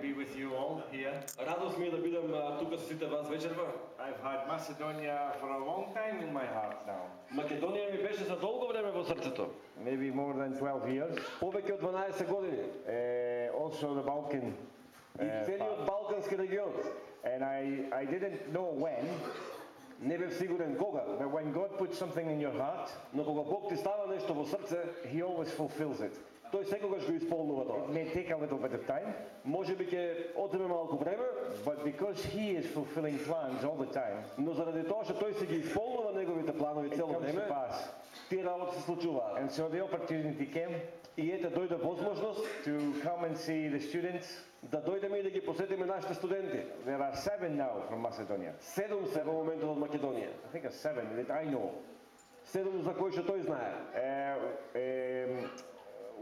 be with you all here. Радост ми е да бидам а, тука со сите вас вечерва. I've had Macedonia for a long time in my heart now. Македонија ми беше за долго време во срцето. Maybe more than 12 years. Повеќе од 12 години. Uh, also the Balkan. И uh, целиот Балкански регион. and I, I didn't know when, Не бев сигурен кога, but when God puts something in your heart, но кога Бог ти става нешто во срце, He always fulfills it. Тој секогаш го исполнува It тоа. may take a little bit of time, Може би ќе отземе малку време, but because He is fulfilling plans all the time, но заради тоа што тој се ги исполнува неговите планови it цело време, тие работи се случуваат. And so the opportunity came И ете дојде возможност to come and see the students. да дојдеме и да ги посетиме нашите студенти. There are seven now from Macedonia. Седум се во моментот од Македонија. I think it's seven that I know. Седум за кои што тој знае. Uh, um,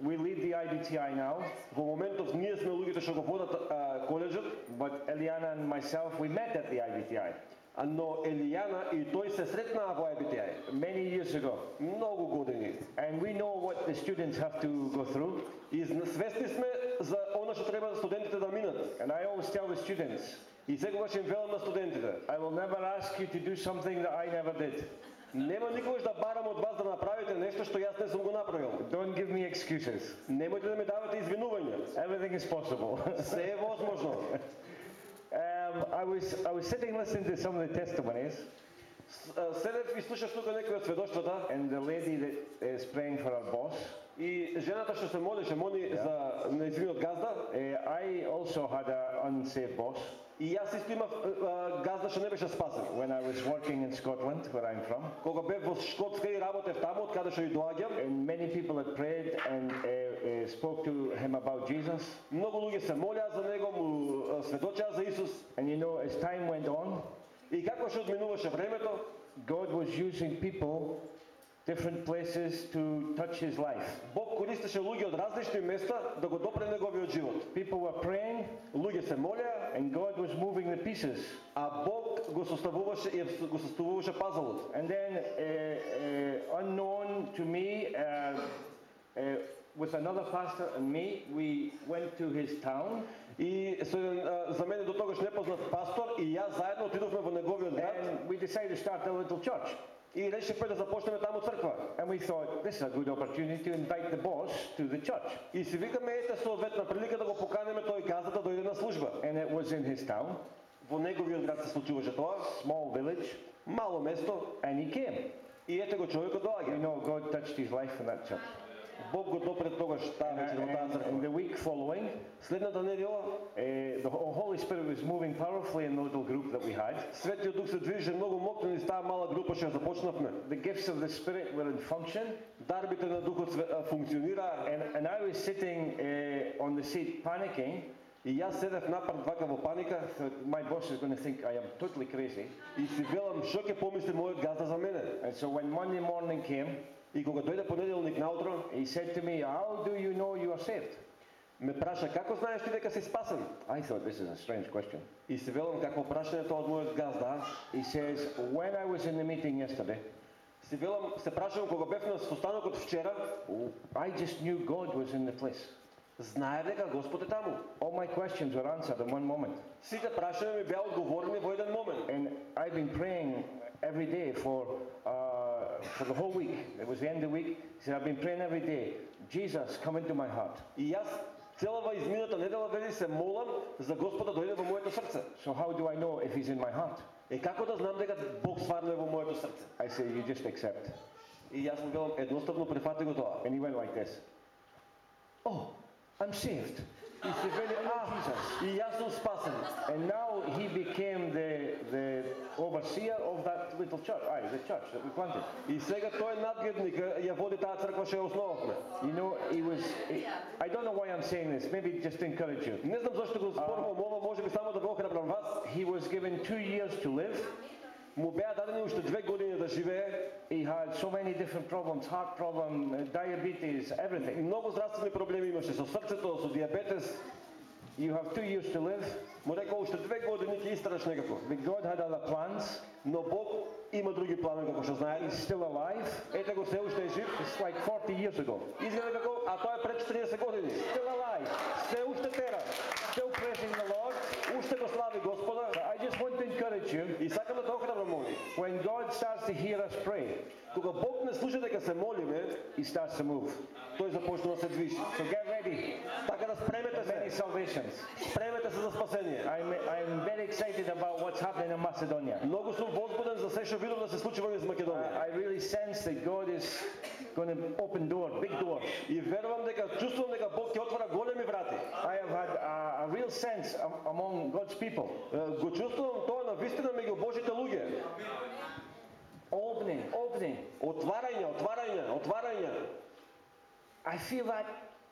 we lead the IBTI now, Во моментов ние сме луѓето што го водат а, коледжот, but Eliana and myself, we met at the IBTI а, но Елијана и тој се сретнаа во IBTI many years ago. многу години. And we know what the students have to go through. И зна- свесни сме за она што треба студентите да минат. And I always tell the students, И секогаш им велам на студентите, I will never ask you to do something that I never did. Нема никогаш да барам од вас да направите нешто што јас не сум го направил. Don't give me excuses. Немојте да ми давате извинувања. Everything is possible. Се е возможно. um, I, was, I was sitting listening to some of the testimonies, Седев и слушав тука некои од сведоштвата and the lady that is praying for her boss. и жената што се молеше, моли за неизвиниот газда, Uh, I also had an unsafe boss јас исто имав а, газда што не беше спасен. when I was working in Scotland, where I'm from. Кога бев во Шкотска и работев таму, од каде што и доаѓам, And many people had prayed and uh, uh, spoke to him about Jesus. многу луѓе се молеа за него, му а, сведочеа за Исус. And you know, as time went on, И како што одминуваше времето, God was using people, different places, to touch his life. Бог користеше луѓе од различни места да го допре неговиот живот. People were praying, Луѓе се молеа, and God was moving the pieces. а Бог го составуваше и го составуваше пазалот. And then, uh, uh, unknown to me, uh, uh, with another pastor and me, we went to his town, И со, а, за мене до тогаш непознат пастор и јас заедно отидовме во неговиот град and we decided to start a little church. и решивме да започнеме таму црква. And we thought, this is a good opportunity to invite the boss to the church. И си викаме ете соодветна прилика да го поканеме тој газа да дојде на служба. And it was in his town, Во неговиот град се случуваше тоа, small village, мало место and he came. и ете го човекот You доаѓа. know, God touched his life in that church. Бог го допре тогаш таа And, вечер во таа and, and црква. the week following, Следната недела uh, the Ho- Holy Spirit was moving powerfully in the little group that we had. Светиот Дух се движеше многу мокно низ таа мала група што ја започнавме. The gifts of the Spirit were in function, Дарбите на Духот све- а, функционираа and, and I was sitting uh, on the seat panicking. и јас седев напред вака во паника Thought, My boss is going to think I am totally crazy. и си велам што ќе помисли мојот газда за мене. And so when Monday morning came, И кога дојде понеделник наутро, he said to me, How do you know you are saved? ме праша како знаеш ти дека си спасен? I thought this is a strange question. И си велам какво прашање тоа од мојот газда. He says, When I was in the meeting yesterday, Си велам, се прашувам кога бев на состанокот вчера, I just knew God was in the place. знае дека Господ е таму. All my questions were answered in one moment. Сите прашања ми беа одговорени во еден момент. And I've been praying every day for, uh, for the whole week. It was the end of the week. He said, I've been praying every day. Jesus, come into my heart. И јас целава измината недела вели се молам за Господ да дојде во моето срце. So how do I know if he's in my heart? Е како да знам дека Бог стварно е во моето срце? I say, you just accept. И јас му велам едноставно прифати го тоа. And he went like this. Oh, I'm saved. И се вели, а, и јас сум спасен. And now he became the, the overseer of that little church. Aye, the church that we planted. И сега тој надгледник ја води таа црква што ја основавме. You know, he was, he- I don't know why I'm saying this, maybe just to encourage you. Не знам зашто го зборувам ова, може би само да го охрабрам вас. He was given two years to live. Му беа дадени уште две години да живее. He had so many different problems, heart problem, uh, diabetes, everything. Многу здравствени проблеми имаше со срцето, со диабетес. you have two years to live. Му рекол уште две години ќе истраш некако. But God had other plans. Но Бог има други планови како што знае. He's still alive. Ете го се уште жив. It's like 40 years ago. Изгледа како, а тоа е пред 40 години. Still alive. Се уште тера. Still praising the Lord. Уште го слави Господа. YouTube, Isaac When God starts to hear us pray, Koga Bog ne sluša дека се молиме, He starts to move. Тој започнува да се движи. So get ready. Така да спремете се. Many salvations. Спремете се за спасение. I'm, I'm very excited about what's happening in Macedonia. Многу сум возбуден за се што видов да се случува во Македонија. Uh, I really sense that God is going to open door, big door. И верувам дека чувствувам дека Бог ќе отвора had a, a real sense am- among God's people. Е, Го чувствувам тоа на вистина меѓу Божите луѓе. Opening, opening. Отварање, отварање, отварање. I feel that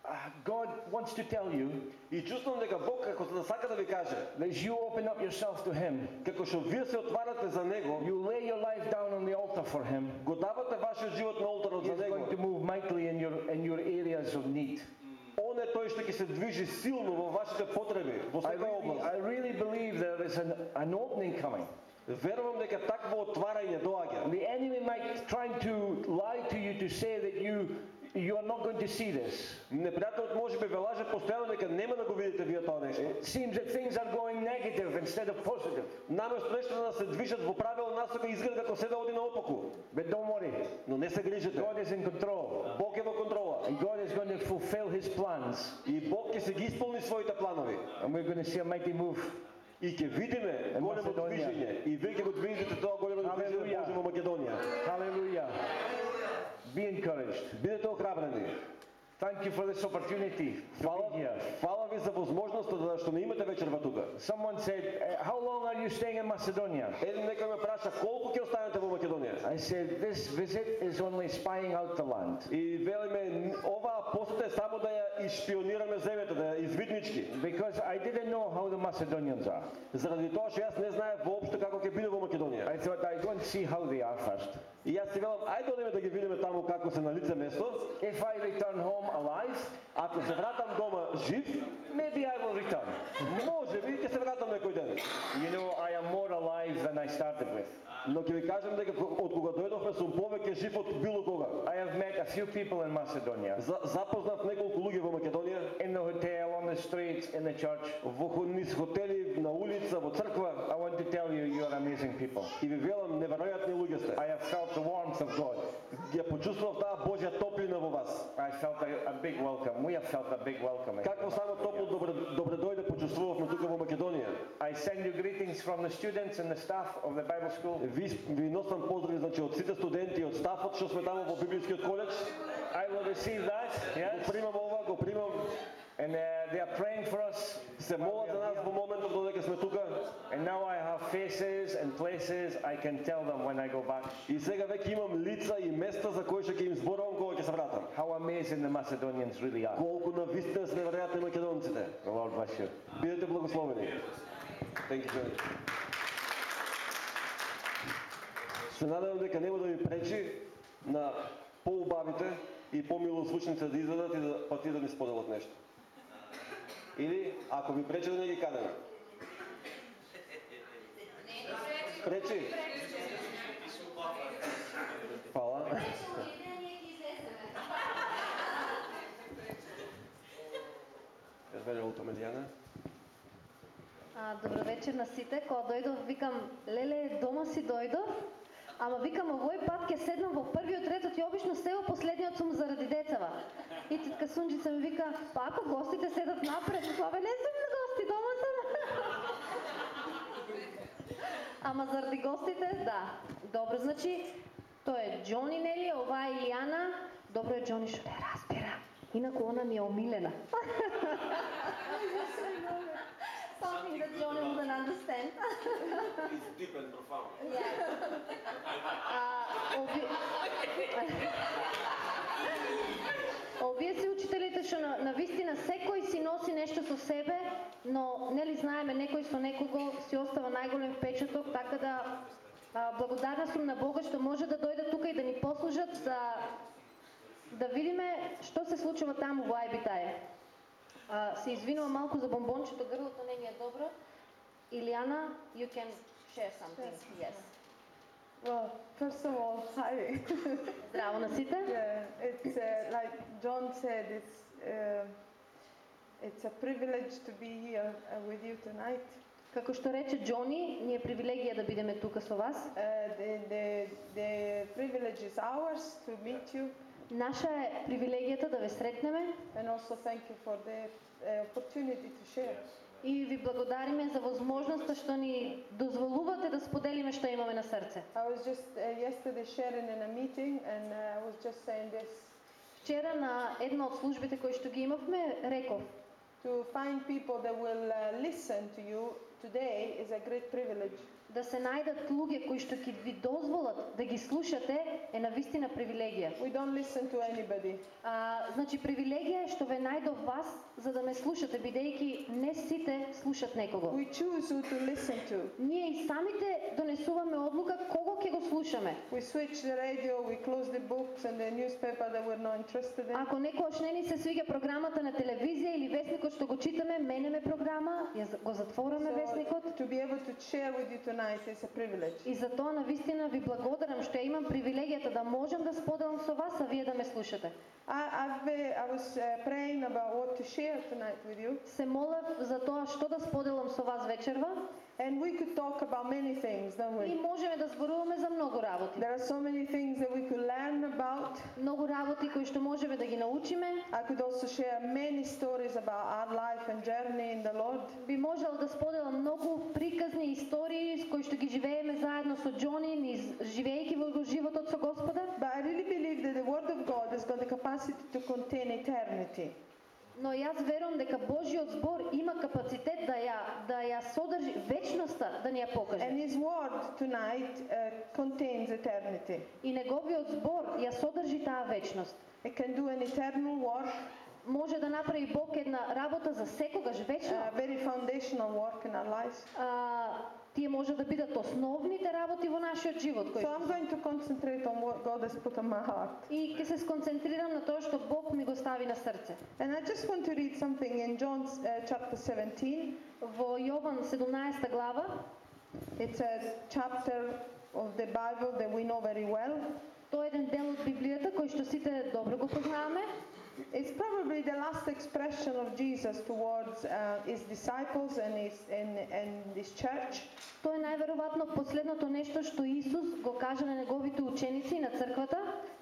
uh, God wants to tell you И чувствувам дека Бог како да сака да ви каже, that as you open up yourself to Him, како што вие се отварате за него, you lay your life down on the altar for Him, го давате вашиот живот на олтарот He's за него. going to move mightily in your, in your areas of need. Он е тој што ќе се движи силно во вашите потреби, во I секоја really, област. I really believe there is an, an opening coming. Верувам дека такво отварање доаѓа. The enemy might try to lie to you to say that you, you are not going to see this. Непријателот може би ве лаже постојано дека нема да го видите вие тоа нешто. It seems that things are going negative instead of positive. Наместо нешто да се движат во правилна насока изгледа како се да оди наопаку. But don't worry, Но не се грижете. God is in control. Бог е во контрола. And God is going to fulfill His plans. И Бог ќе се ги исполни своите планови. And we're going to see a mighty move. И ќе видиме големо Македонија. движење. И вие ќе го видите тоа големо движење Халелуја. Божие во Македонија. Hallelujah. Be encouraged. Бидете охрабрени. Thank you for this opportunity to Фала, be here. фала ви за возможноста да што не имате вечерва тука. Someone said, "Uh, How long are you staying in Macedonia? Еден некој ме праша колку ќе останете во Македонија. I said, This visit is only spying out the land. И велиме оваа посета е само да ја ишпионираме земјата, да ја извиднички. Because I didn't know how the Macedonians are. Заради тоа што јас не знаев воопшто како ќе биде во Македонија. I thought I'd go and see how they are first. И јас си велам, ајде одиме да ги видиме таму како се на лице место. If I return home alive, Ако се вратам дома жив, maybe I will return. може би ќе се вратам некој ден. You know, I am more alive than I started with. Но ќе ви кажам дека од кога дојдовме сум повеќе жив од било кога. I have met a few people in Macedonia, За, запознав неколку луѓе во Македонија, in the hotel, on the streets, in the church. во низ хотели, на улица, во црква. I want to tell you, you are amazing people. И ви велам, неверојатни луѓе сте. I have felt the warmth of God. Ја почувствував таа Божја топлина во вас. I felt a, a big welcome. We have felt a big welcome. Какво само топло добре, добре дојде почувствувавме тука во Македонија. I send you greetings from the students and the staff of the Bible school. Ви, ви носам поздрави значи од сите студенти и од стафот што сме таму во библискиот коледж. I will receive that. Го Yes. примам ова, го примам. And uh, they are praying for us. Се молат за нас во моментот додека сме тука. And now I have faces and places I can tell them when I go back. И сега веќе имам лица и места за кои што ќе им зборувам кога ќе се вратам. How amazing the Macedonians really are. Колку на вистина се неверојатни македонците. The Lord bless you. Бидете благословени. Thank you. Се надевам дека нема да ви пречи на поубавите и помилозвучните да излезат и да пати да ни споделат нешто. Или ако ви пречи да не ги кадеме. Пречи? Фала. Извели тоа Медијана. А, добро вечер на сите. Кога дојдов, викам, леле, дома си дојдов, ама викам, овој пат ќе седнам во првиот ред, и обично се во последниот сум заради децава. И титка Сунџица ми вика, па ако гостите седат напред, бабе, не сум на да гости, дома сум. ама заради гостите, да. Добро, значи, тоа е Џони, нели, ова е Илјана. Добро е Џони што не разбира. Инаку она ми е омилена. Something that Johnny wouldn't understand. It's deep and profound. А, ови- Овие се учителите што на, на вистина секој си носи нешто со себе, но нели знаеме некој со некого си остава најголем впечаток, така да а, благодарна сум на Бога што може да дојде тука и да ни послужат за да видиме што се случува таму во Ајбитај. А, се извинувам малку за бомбончето, грлото не ми е добро. Илијана, you can share something. Yes. Well, first of all, hi. Здраво на сите. yeah, it's uh, like John said, it's uh, it's a privilege to be here uh, with you tonight. Како што рече Џони, ни е привилегија да бидеме тука со вас. Uh, the, the the privilege is ours to meet you. Наша е привилегијата да ве сретнеме and also thank you for the uh, opportunity to share. и ви благодариме за возможноста што ни дозволувате да споделиме што имаме на срце. I was just uh, yesterday sharing in a meeting and uh, I was just saying this Вчера на една од службите кои што ги имавме, реков, to find people that will uh, listen to you today is a great privilege. Да се најдат луѓе кои што ќе ви дозволат да ги слушате е навистина привилегија. We don't listen to anybody. А, значи привилегија е што ве најдов вас за да ме слушате бидејќи не сите слушат некого. We choose who to listen to. Ние и самите донесуваме одлука кого ќе го слушаме. We switch the radio, we close the books and the newspaper that we're not interested in. Ако некојаш не ни се свиѓа програмата на телевизија или весникот што го читаме, менеме програма, ја го затвораме весникот. So, to be able to share with you tonight is a privilege. И за тоа навистина ви благодарам што ја имам привилегијата да можам да споделам со вас, а вие да ме слушате. I, I've I was praying about what to share tonight with you, Се молев за тоа што да споделам со вас вечерва and we could talk about many things, don't и we? можеме да зборуваме за многу работи. There are so many things that we could learn about. Многу работи кои што можеме да ги научиме. I could also share many stories about our life and journey in the Lord. Би можел да споделам многу приказни истории с кои што ги живееме заедно со Џони, низ живеејќи во животот со Господа. But I really believe that the Word of God has got the capacity to contain eternity. Но јас верувам дека Божиот збор има капацитет да ја да ја содржи вечноста да ни ја And покаже. His Word tonight uh, contains eternity. И неговиот збор ја содржи таа вечност. It can do an eternal work, Може да направи Бог една работа за секогаш вечно. a very foundational work in our lives. А, тие може да бидат основните работи во нашиот живот кои So I'm going to concentrate on what God has put on my heart. и ќе се сконцентрирам на тоа што Бог ми го стави на срце. And I just want to read something in John uh, chapter 17. Во Јован 17 глава, It's a chapter of the Bible that we know very well. тоа е еден дел од Библијата кој што сите добро го познаваме. It's probably the last expression of Jesus towards uh, his disciples and his, and, and his church. Тоа е најверојатно последното нешто што Исус го кажа на неговите ученици и на црквата.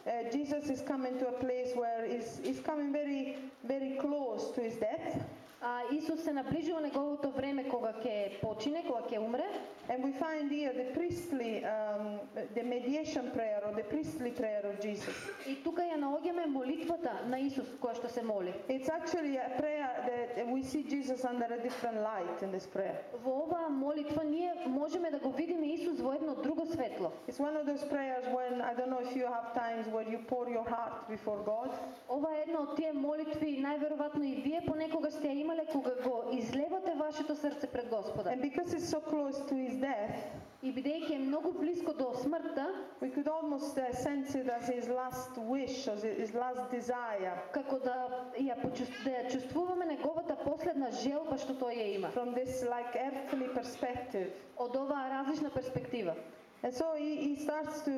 Uh, Jesus is coming to a place where he's, he's coming very, very close to his death. А Исус се наближува неговото време кога ќе почине, кога ќе умре. And we find here the priestly, um, the mediation prayer or the priestly prayer of Jesus. И тука ја наоѓаме молитвата на Исус која што се моли. It's actually a prayer that we see Jesus under a different light in this prayer. Во оваа молитва ние можеме да го видиме Исус во едно друго светло. It's one of those prayers when, I don't know if you have times where you pour your heart before God. Ова е една од тие молитви, најверојатно и вие понекогаш сте ја имале кога го излевате вашето срце пред Господа. And because it's so close to his death, И бидејќи е многу близко до смртта, we could almost uh, sense it as his last wish, as his last desire како да ја да ја чувствуваме неговата последна желба што тој ја има. from this like earthly perspective. Од оваа различна перспектива. And so he, he starts to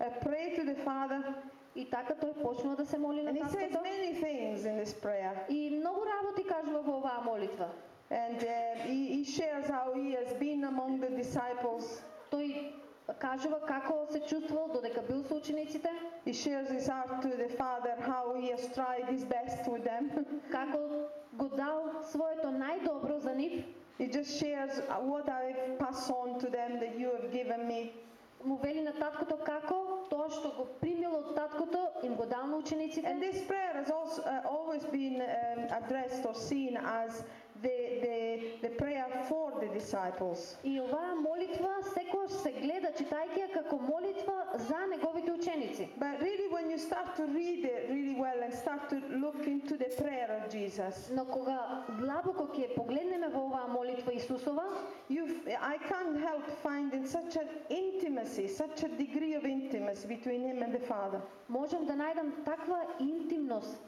uh, pray to the Father, И така тој почнува да се моли на and he says таткото. many things in this prayer. И многу работи кажува во оваа молитва. And uh, he, he shares how he has been among the disciples. Тој кажува како се чувствувал додека бил со учениците, He shares his heart to the Father, how he has tried his best with them. како го дал своето најдобро за нив, he just shares what I've passed on to them that you have given me му вели на таткото како тоа што го примило од таткото им го дал на учениците. And this prayer has also uh, always been um, addressed or seen as the, the, the prayer for the disciples. И оваа молитва секогаш се гледа читајќи ја како молитва за неговите ученици. But really, when you start to read it really well and start to look into the prayer of Jesus, Но кога длабоко ќе погледнеме во оваа молитва Исусова, you I can't help finding such an intimacy, such a degree of intimacy between him and the Father. можам да најдам таква интимност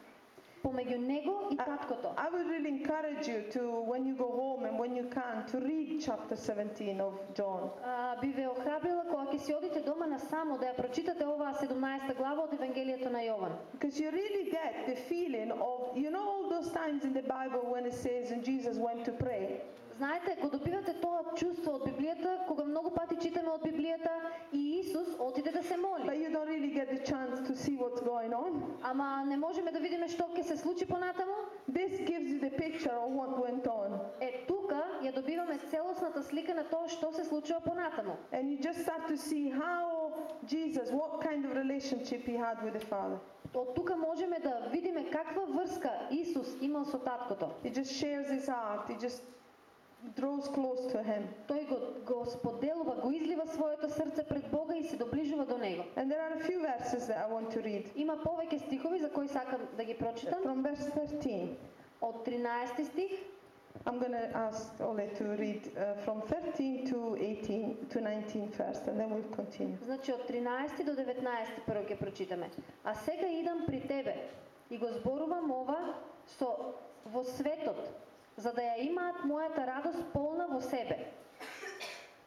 помеѓу него и I, таткото. I would really encourage you to, when you go home and when you can, to read chapter 17 of John. А, би ве охрабрила кога ќе си одите дома на само да ја прочитате оваа 17 глава од Евангелието на Јован. Because you really get the feeling of, you know, all those times in the Bible when it says, and Jesus went to pray. Знаете, го добивате тоа чувство од Библијата, кога многу пати читаме од Библијата и Исус отиде да се моли. but you don't really get the chance to see what's going on. Ама не можеме да видиме што ќе се случи понатаму. This gives you the picture of what went on. Е, тука ја добиваме целосната слика на тоа што се случува понатаму. And you just start to see how Jesus, what kind of relationship he had with the Father. Од тука можеме да видиме каква врска Исус имал со таткото. He just shares his heart, he just draws close to him. Тој го, го споделува, го излива своето срце пред Бога и се доближува до него. And there are a few verses that I want to read. Има повеќе стихови за кои сакам да ги прочитам. From verse 13, Од 13 стих I'm going to ask Ole to read uh, from 13 to 18 to 19 first, and then we'll continue. Значи од 13 до 19 прво ќе прочитаме. А сега идам при тебе и го зборувам ова со во светот, за да ја имаат мојата радост полна во себе.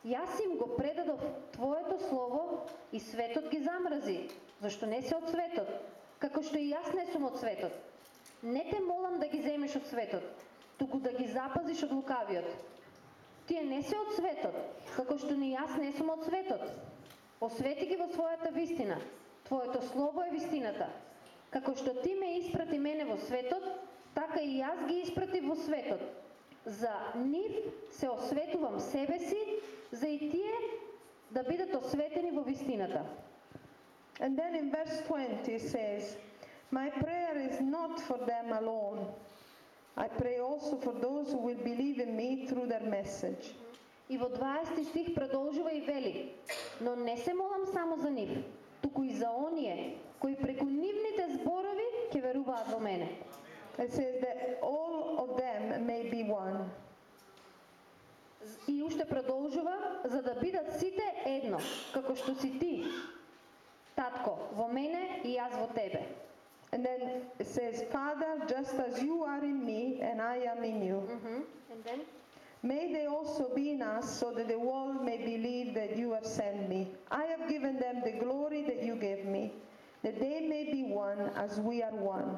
Јас им го предадов Твоето слово и светот ги замрзи, зашто не се од светот, како што и јас не сум од светот. Не те молам да ги земеш од светот, туку да ги запазиш од лукавиот. Тие не се од светот, како што ни јас не сум од светот. Освети ги во својата вистина. Твоето слово е вистината. Како што ти ме испрати мене во светот, така и јас ги испрати во светот. За нив се осветувам себе си, за и тие да бидат осветени во вистината. And then in verse 20 it says, My prayer is not for them alone. I pray also for those who will believe in me through their message. И во 20 стих продолжува и вели, но не се молам само за нив, туку и за оние кои преку нивните зборови ќе веруваат во мене. It says that all of them may be one. И уште продолжува, за да бидат сите едно, како што си ти, татко, во мене и јас во тебе. And then it says, Father, just as you are in me and I am in you, Мгм. And then? may they also be in us so that the world may believe that you have sent me. I have given them the glory that you gave me, that they may be one as we are one.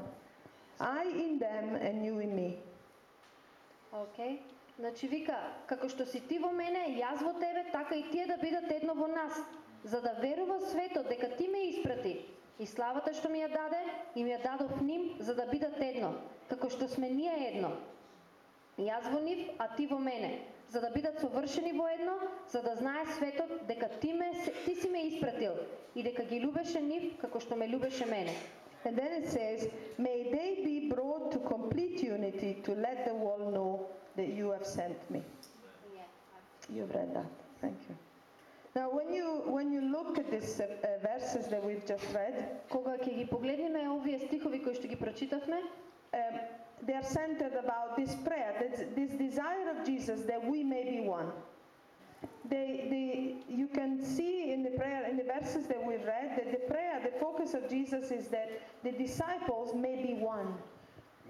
I in them and you in me. Океј. Значи вика, како што си ти во мене, јас во тебе, така и тие да бидат едно во нас, за да верува светот дека ти ме испрати. И славата што ми ја даде, им ја дадов ним за да бидат едно, како што сме ние едно. Јас во нив, а ти во мене, за да бидат совршени во едно, за да знае светот дека ти, ме, ти си ме испратил и дека ги любеше нив како што ме любеше мене. And then it says, May they be brought to complete unity to let the world know that you have sent me. You've read that. Thank you. Now, when you when you look at these uh, uh, verses that we've just read, Кога ќе ги погледнеме овие стихови кои што ги прочитавме, um, they are centered about this prayer, this, this desire of Jesus that we may be one. They, they, you can see in the prayer, in the verses that we've read, that the prayer, the focus of Jesus is that the disciples may be one.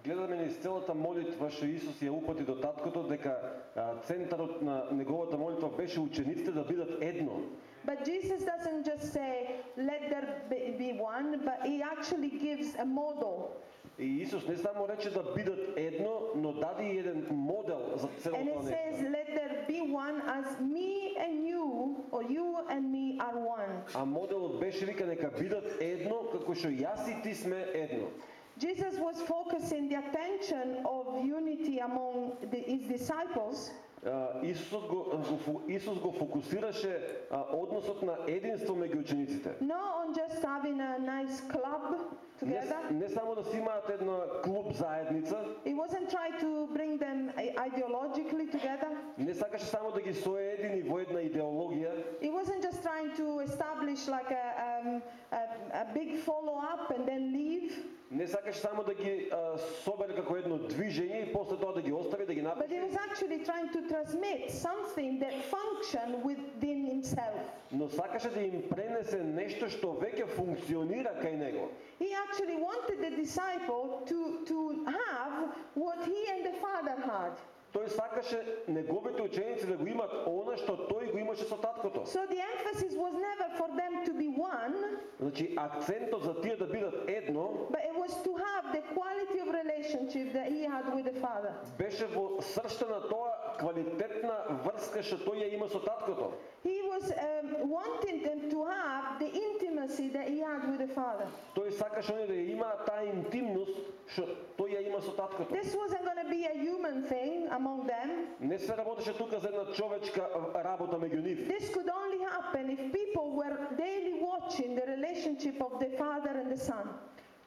Гледаме низ целата молитва што Исус ја упати до таткото дека а, центарот на неговата молитва беше учениците да бидат едно. But Jesus doesn't just say, let there be be one, but he actually gives a model. И Исус не само рече да бидат едно, но даде и еден модел за And целото it says, нешто. let there be one as me and you, or you and me are one. А моделот беше вика нека бидат едно како што јас и ти сме едно. Jesus was focusing the attention of unity among the, his disciples А, Исус го, го Исус го фокусираше а, односот на единство меѓу учениците. not on just having a nice club Не, together. не само да си имаат една клуб заедница, He wasn't trying to bring them i- ideologically together. не сакаше само да ги соедини во една идеологија, He wasn't just trying to establish like a, um, a, a big follow up and then leave. не сакаше само да ги а, собере како едно движење и после тоа да ги остави, да ги But he напише, was actually trying to transmit something that functioned within himself. но сакаше да им пренесе нешто што веќе функционира кај него. He actually wanted the disciple to, to have what he and the Father had. Тој сакаше неговите ученици да го имат она што тој го имаше со таткото. So the emphasis was never for them to be one, Значи акцентот за тие да бидат едно but it was to have the quality of relationship that he had with the Father. беше во сршта на тоа квалитетна врска што тој ја има со таткото. He was um, wanting them to have the intimacy that he had with the Father. Тој сакаше они да ја имаат таа интимност што тој ја има со таткото. This wasn't going to be a human thing among them. Не се работеше тука за една човечка работа меѓу нив. This could only happen if people were daily watching the relationship of the Father and the Son.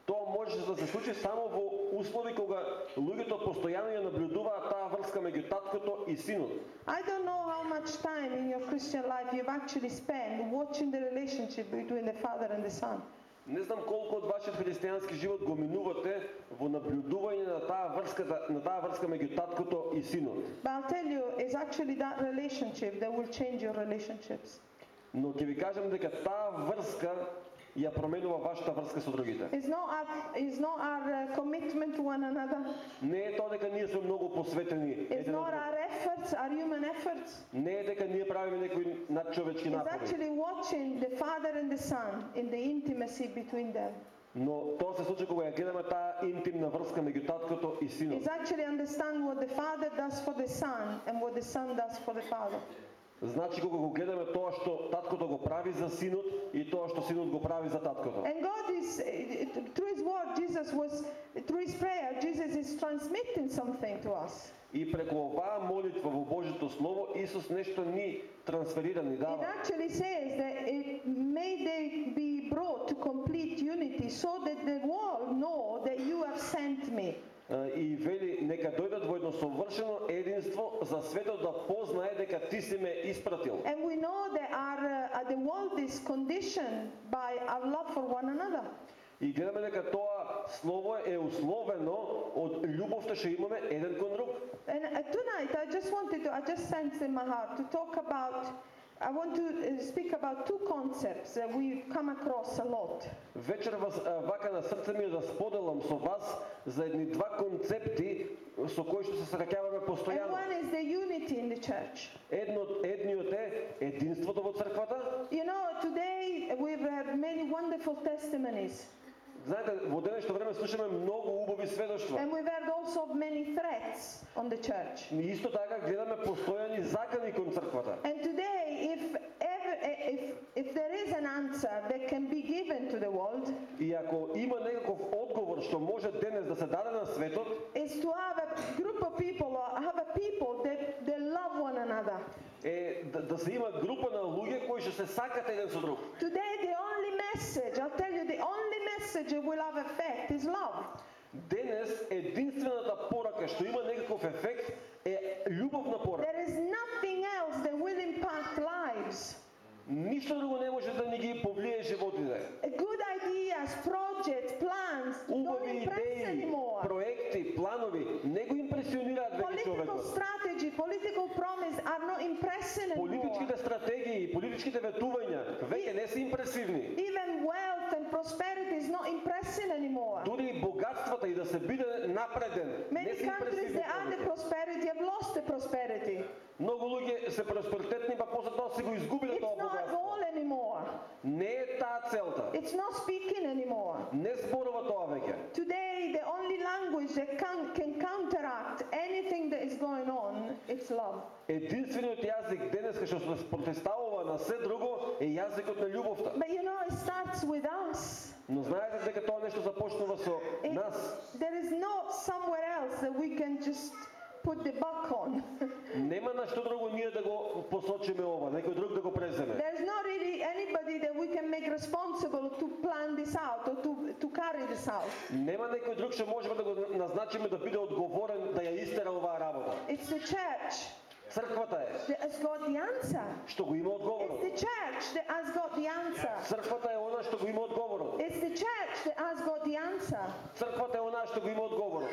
Тоа може да се случи само во услови кога луѓето постојано ја наблюдуваат таа врска меѓу таткото и синот. I don't know how much time in your Christian life you've actually spent watching the relationship between the Father and the Son. Не знам колку од вашиот христијански живот го минувате во наблюдување на таа врска на таа врска меѓу таткото и синот. But I'll tell you, it's actually that relationship that will change your relationships. Но ќе ви кажам дека таа врска ја променува вашата врска со другите. It's not our, it's not our uh, commitment to one another. Не е тоа дека ние сме многу посветени It's еден not од друг. our efforts, our human efforts. Не е дека ние правиме некои надчовечки It's напори. actually watching the Father and the Son in the intimacy between them. Но тоа се случи кога ја гледаме таа интимна врска меѓу таткото и синот. It's actually understand what the Father does for the Son and what the Son does for the Father. Значи кога го гледаме тоа што таткото го прави за синот и тоа што синот го прави за таткото. And God is, eh, through His Word, Jesus was, through His prayer, Jesus is transmitting something to us. И преку оваа молитва во Божјото Слово, Исус нешто ни трансферира, ни It дава. actually says that it may they be brought to complete unity so that the world know that you have sent me. И вели, нека дојдат во едно совршено единство за светот да познае дека ти си ме испратил. And we know that our, uh, the world is conditioned by our love for one another. И гледаме дека тоа слово е условено од љубовта што имаме еден кон друг. And uh, tonight, I just wanted to, I just sensed in my heart to talk about, I want to uh, speak about two concepts that we've come across a lot. Вечер вас, а, вака на срце ми е да споделам со вас за едни два концепти со кои што се сраќаваме And постојано. one is the unity in the church. Едно, едниот е единството во црквата. You know, today we've had many wonderful testimonies, Знаете, во денешно време слушаме многу убави сведоштва. and we've heard also of many threats on the church. И исто така гледаме постојани закани кон црквата. And today, if ever, if, if there is an answer that can be given to the world, И ако има некаков одговор што може денес да се даде на светот, is to have a group of people or have a people that, that love one another. Е да, да се има група на луѓе кои што се сакат еден со друг. Today, the only message, I'll tell you, the only message that will have effect is love. Денес единствената порака што има некаков ефект е љубовна порака. There is nothing else that will impact lives. Ништо друго не може да ни ги повлие животите. Good ideas, projects, plans don't Убави impress идеи, проекти, планови не го импресионираат веќе човекот. strategy, political promise are not impressing anymore. Политичките стратегии, политичките ветувања веќе не се импресивни. Even wealth and prosperity is not impressing anymore. Дури и богатствата и да се биде напреден, не Many се countries импресивни. that had the повеќе. prosperity have lost the prosperity. Многу луѓе се просперитетни, па после тоа се го изгубиле It's тоа not богатство. all anymore. Не е таа целта. It's not speaking anymore. Не зборува тоа веќе. Today, the only language that can, can counteract anything that is going on, it's love. Единствениот јазик денес кај што се протеставува на се друго е јазикот на љубовта. But you know, it starts with us. Но знаете дека тоа нешто започнува со It- нас. there is not somewhere else that we can just put the buck on. Нема на што друго ние да го посочиме ова, некој друг да го преземе. There's not really anybody that we can make responsible to plan this out or to, to carry this out. Нема некој друг што можеме да го назначиме да биде одговорен да ја истера оваа работа. It's the church Црквата е that has got the answer. што го има It's одговорот. the church that has got the answer. Црквата е она што го има одговорот. It's the church that has got the answer. Црквата е она што го има одговорот.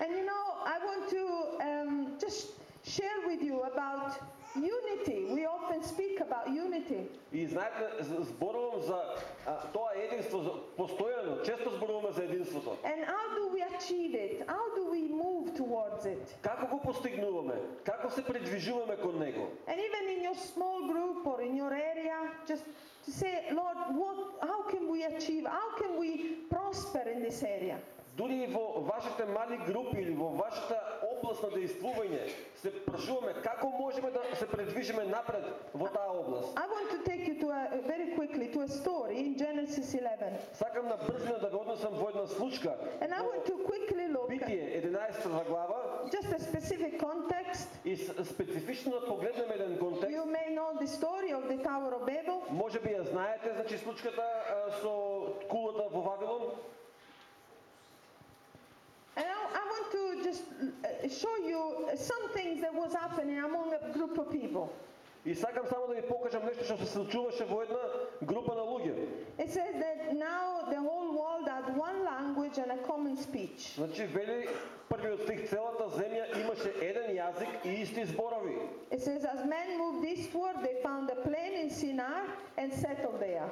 And you know, I want to um, just share with you about unity. We often speak about unity. И знаете, з- зборувам за а, тоа единство за- постојано, често зборуваме за единството. And how do we achieve it? How do we move move towards it. Како го постигнуваме? Како се придвижуваме кон него? And even in your small group or in your area, just to say, Lord, what, how can we achieve, how can we prosper in this area? Дури и во вашите мали групи или во вашата област на действување се прашуваме како можеме да се предвижиме напред во таа област. I want to take you to a, very quickly to a story in Genesis 11. Сакам на брзина да ве однесам во една случка. And I want to quickly look Битие 11 глава just a specific context. и специфично да погледнеме еден контекст. You may know the story of the Tower of Babel. Може би ја знаете, значи случката со кулата во Вавилон. just uh, show you some things that was happening among a group of people. И сакам само да ви покажам нешто што се случуваше во една група на луѓе. It says that now the whole world had one language and a common speech. Значи вели првиот стих целата земја имаше еден јазик и исти зборови. It says, as men moved eastward, they found a plain in Sinar and settled there.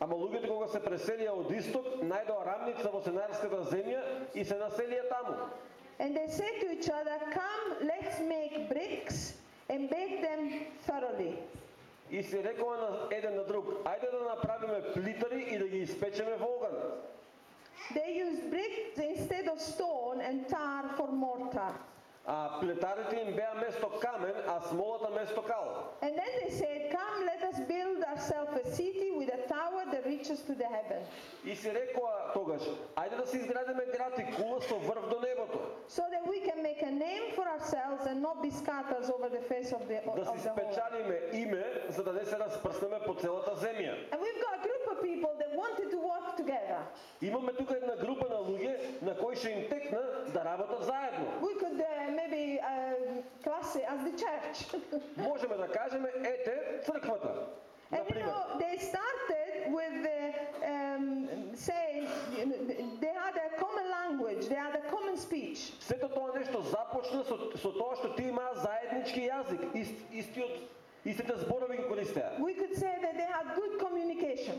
Ама луѓето кога се преселија од исток, најдоа рамница во Сенарската земја и се населија таму. And they said to each other, Come, let's make bricks and bake them thoroughly. И се рекува на еден на друг, ајде да направиме плитари и да ги испечеме во оган. They used bricks instead of stone and tar for mortar. А плетарите им беа место камен, а смолата место кал. And then they said, Come, let us build ourselves a city with a tower that reaches to the heaven, И се рекува тогаш, ајде да се изградиме град и кула со врв до небото, so that we can make a name for ourselves and not be scattered over the face of the, да of the whole. спечалиме име, за да не се распрснеме по целата земја. And we've got a group people that wanted to work together. Имаме тука една група на луѓе на кои ще им текна да работат заедно. We could uh, maybe uh, class it as the church. Можеме да кажеме, ете, црквата. and you Например. know, they started with the, um, saying you know, they had a common language, they had a common speech. Сето тоа нешто започна со, со тоа што тие имаа заеднички јазик, ист, истиот, истите зборови ги користеа. We could say that they had good communication.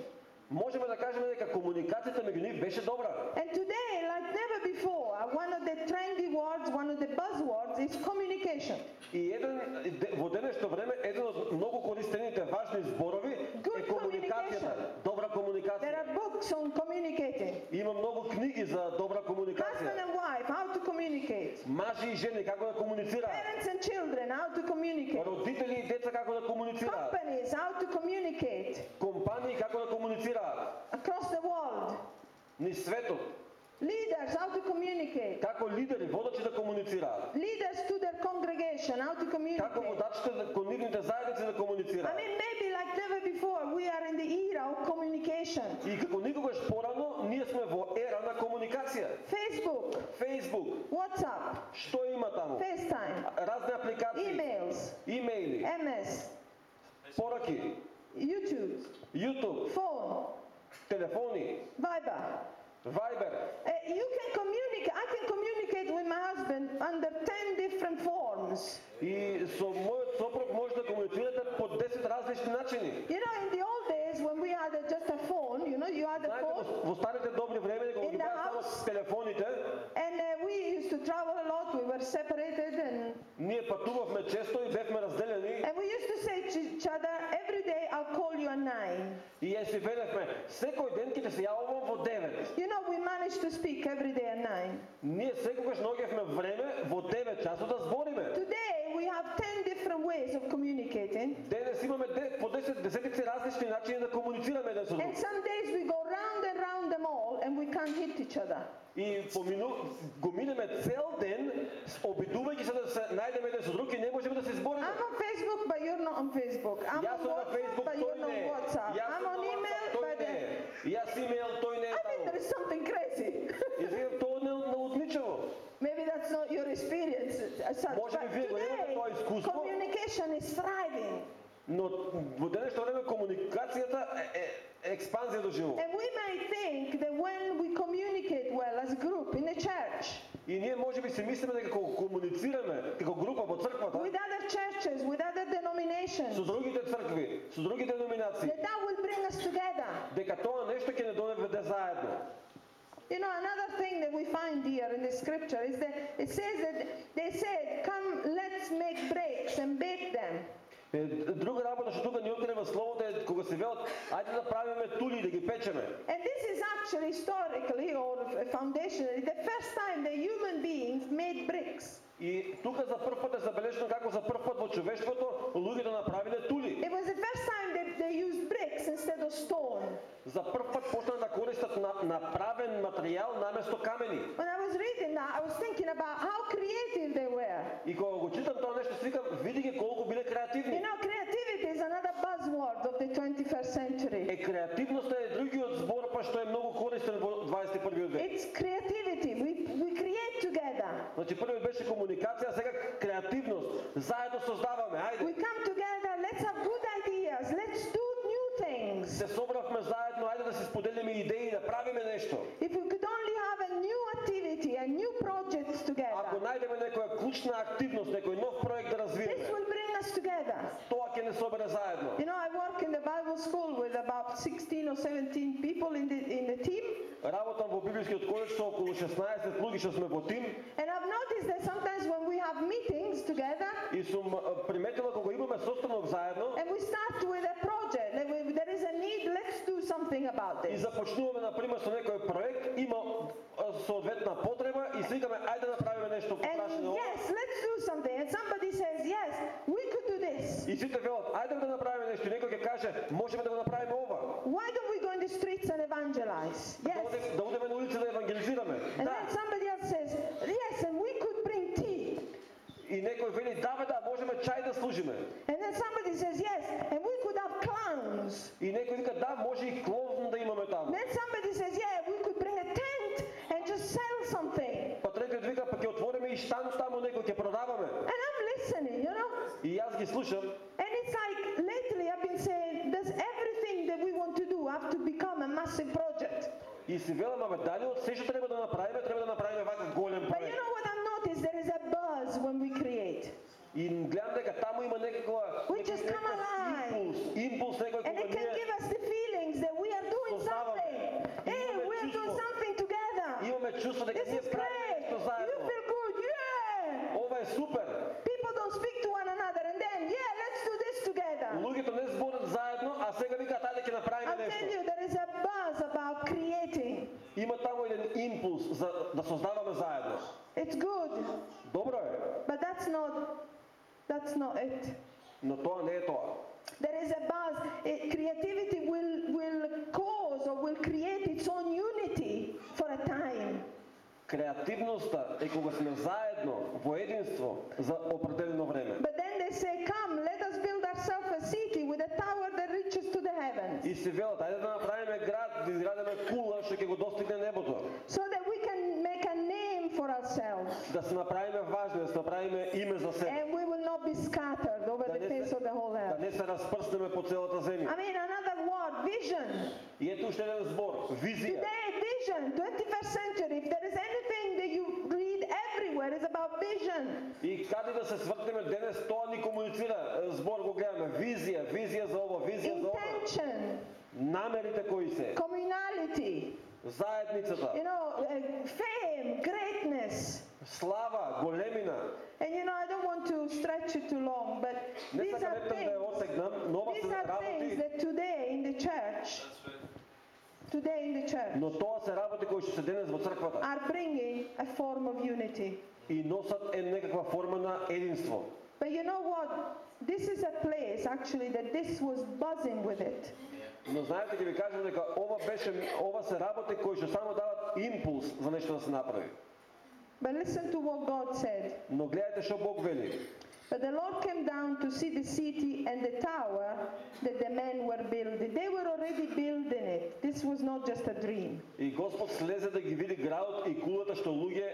Можеме да кажеме дека комуникацијата меѓу нив беше добра. And today, like never before, uh, one of the trendy words, one of the buzzwords is communication. И еден де- во денешно време еден од многу користените важни зборови on communicating. Има многу книги за добра Husband комуникација. and wife, how to communicate. Мажи и жени како да комуницираат. Parents and children, how to communicate. Родители и деца како да комуницираат. Companies, how to communicate Компании како да комуницираат. across the world. Низ светот. Leaders, how to communicate. Како лидери, водачи да комуницираат. Leaders to their congregation, how to Како communicate. водачите да- кон нивните заедници да I комуницираат. mean, комуникација. Facebook, Facebook, WhatsApp, што има таму? FaceTime, Разни апликации, emails, имејли, MS, пораки, YouTube, YouTube, phone, телефони, Viber. Viber. Uh, you can communicate, I can communicate with my husband under 10 different forms. И со мојот сопруг може да комуницирате по 10 различни начини. You know, in the old days when we had a, just a phone, you know, you had a Знаете, phone, во- во старите добри времени кога Телефоните, and uh, we used to travel a lot, we were separated, and, ние патувавме често и бевме разделени and we used to say to each other, every day I'll call you at 9. и ја си велевме, секој ден ќе се јавувам во 9. You know, we managed to speak every day at 9. Ние секогаш наоѓавме време во 9 часот да збориме. Today have 10 different ways of communicating, Денес имаме де- по 10 десетици различни начини да комуницираме еден со друг. and some days we go round and round them all, and we can't hit each other. И помину, го минеме цел ден, обидувајќи се да се најдеме еден со друг и не можеме да се збориме. I'm on Facebook, but you're not on Facebook. I'm Јас on сум на WhatsApp, Facebook, but тој you're не not е. on WhatsApp. Јас I'm сум on на email, WhatsApp, тој but не е. Јас имејл, тој не е I think there таму. is something crazy. И that's not your experience as such. Може би But вие го немате today, тоа искуство. communication is thriving. Но во денешно време комуникацијата е, е, е експанзија доживува. And we may think that when we communicate well as a group in a church, И ние може би си мислиме дека кога комуницираме како група во црквата with other churches, with other denominations, со другите цркви, со другите деноминации, that that will bring us together. дека тоа нешто ќе не доведе заедно. You know, another thing that we we find here in the scripture is that it says that they said, Come, let's make bricks and bake them. Е, Друга работа што тука ни открива словото е кога се велат, ајде да правиме тули да ги печеме. And this is actually historically or foundationally the first time the human beings made bricks. И тука за прв пат е забележено како за прв пат во човештвото луѓето направиле тули. It was the first time that they used bricks instead of stone. За прв пат почнаа да користат на, направен материјал наместо камени. When I was reading that, I was thinking about how creative they were. И кога го читам тоа нешто, си викам, види ги колку биле You креативни. know, creativity is another buzzword of the 21st century. Е, креативноста е другиот збор, па што е многу користен во 21 век. It's creativity. We, we create together. Значи првиот беше комуникација, сега креативност. Заедно создаваме, We ајде. come together, let's have good ideas, let's do new things. Се собравме заедно, ајде да се споделиме идеи, да правиме нешто. If we could only have a new activity, a new project Ако together, најдеме некоја клучна активност, некој нов проект да this развиеме, will bring us together. тоа ќе не собере заедно. You know, I work in the Bible school with about 16 or 17 people in the, in the team, Работам во Библискиот коледж со околу 16 луѓе што сме во тим and I've noticed that sometimes when we have meetings together, и сум приметила кога имаме состанок заедно and we start with a project, that we, there is a need, let's do something about и this. започнуваме на пример со некој проект, има а, соодветна потреба и свикаме ајде да направиме нешто And потрашено. yes, let's do something. And somebody says, yes, we could do this. И сите велат, ајде да направиме нешто. И некој ќе каже, можеме да го направиме ова. Why don't we go in the streets and evangelize? Да Yes. одеме, да одеме на улица да евангелизираме. And Да. И некој вели, да бе, да, можеме чај да служиме. And then somebody says, yes, and we could have clowns. И некој вика, да, може и клоун да имаме таму. Then somebody says, yeah, we could bring a tent and just sell something. Па третиот вика, па ќе отвориме и штанд таму некој ќе продаваме. And I'm listening, you know. И јас ги слушам And it's like lately I've been saying, does everything that we want to do have to become a massive project? и си велам, абе, дали од се што треба да направиме, треба да направиме that's not it. но тоа не е тоа. There is a buzz. It, creativity will will cause or will create its own unity for a time. Креативноста е кога сме заедно во единство за определено време. But then they say, Come, let us build ourselves a city with a tower that reaches to the heavens. И се велат, ајде да направиме град, да изградиме кула што ќе го достигне небото. So that we ourselves. Да се направиме важни, да се направиме име за себе. And we will not be scattered over Да the не face се, of the whole да earth. не се распрснеме по целата земја. I mean, another word, vision. И ето уште еден збор, визија. Today, vision, 21st century, if there is anything that you read everywhere, it's about vision. И каде да се свртнеме денес, тоа ни комуницира. Е, Збор го гледаме, визија, визија за ово, визија за ово. Intention, Намерите кои се, communality, заедницата, you know, uh, fame, greatness. слава, големина. And you know, I don't want to stretch it too long, but Не these сакам are еттам да ја things, отегнам, но ова these се are things работи, that today in the church, today in the church, но тоа се работи кои што се денес во црквата are bringing a form of unity. и носат е некаква форма на единство. But you know what? This is a place actually that this was buzzing with it. Но знаете ќе ви кажам дека ова беше ова се работи кои што само дават импулс за нешто да се направи. But listen to what God said. Но гледајте што Бог вели. But the Lord came down to see the city and the tower that the men were building. They were already building it. This was not just a dream. И Господ слезе да ги види градот и кулата што луѓе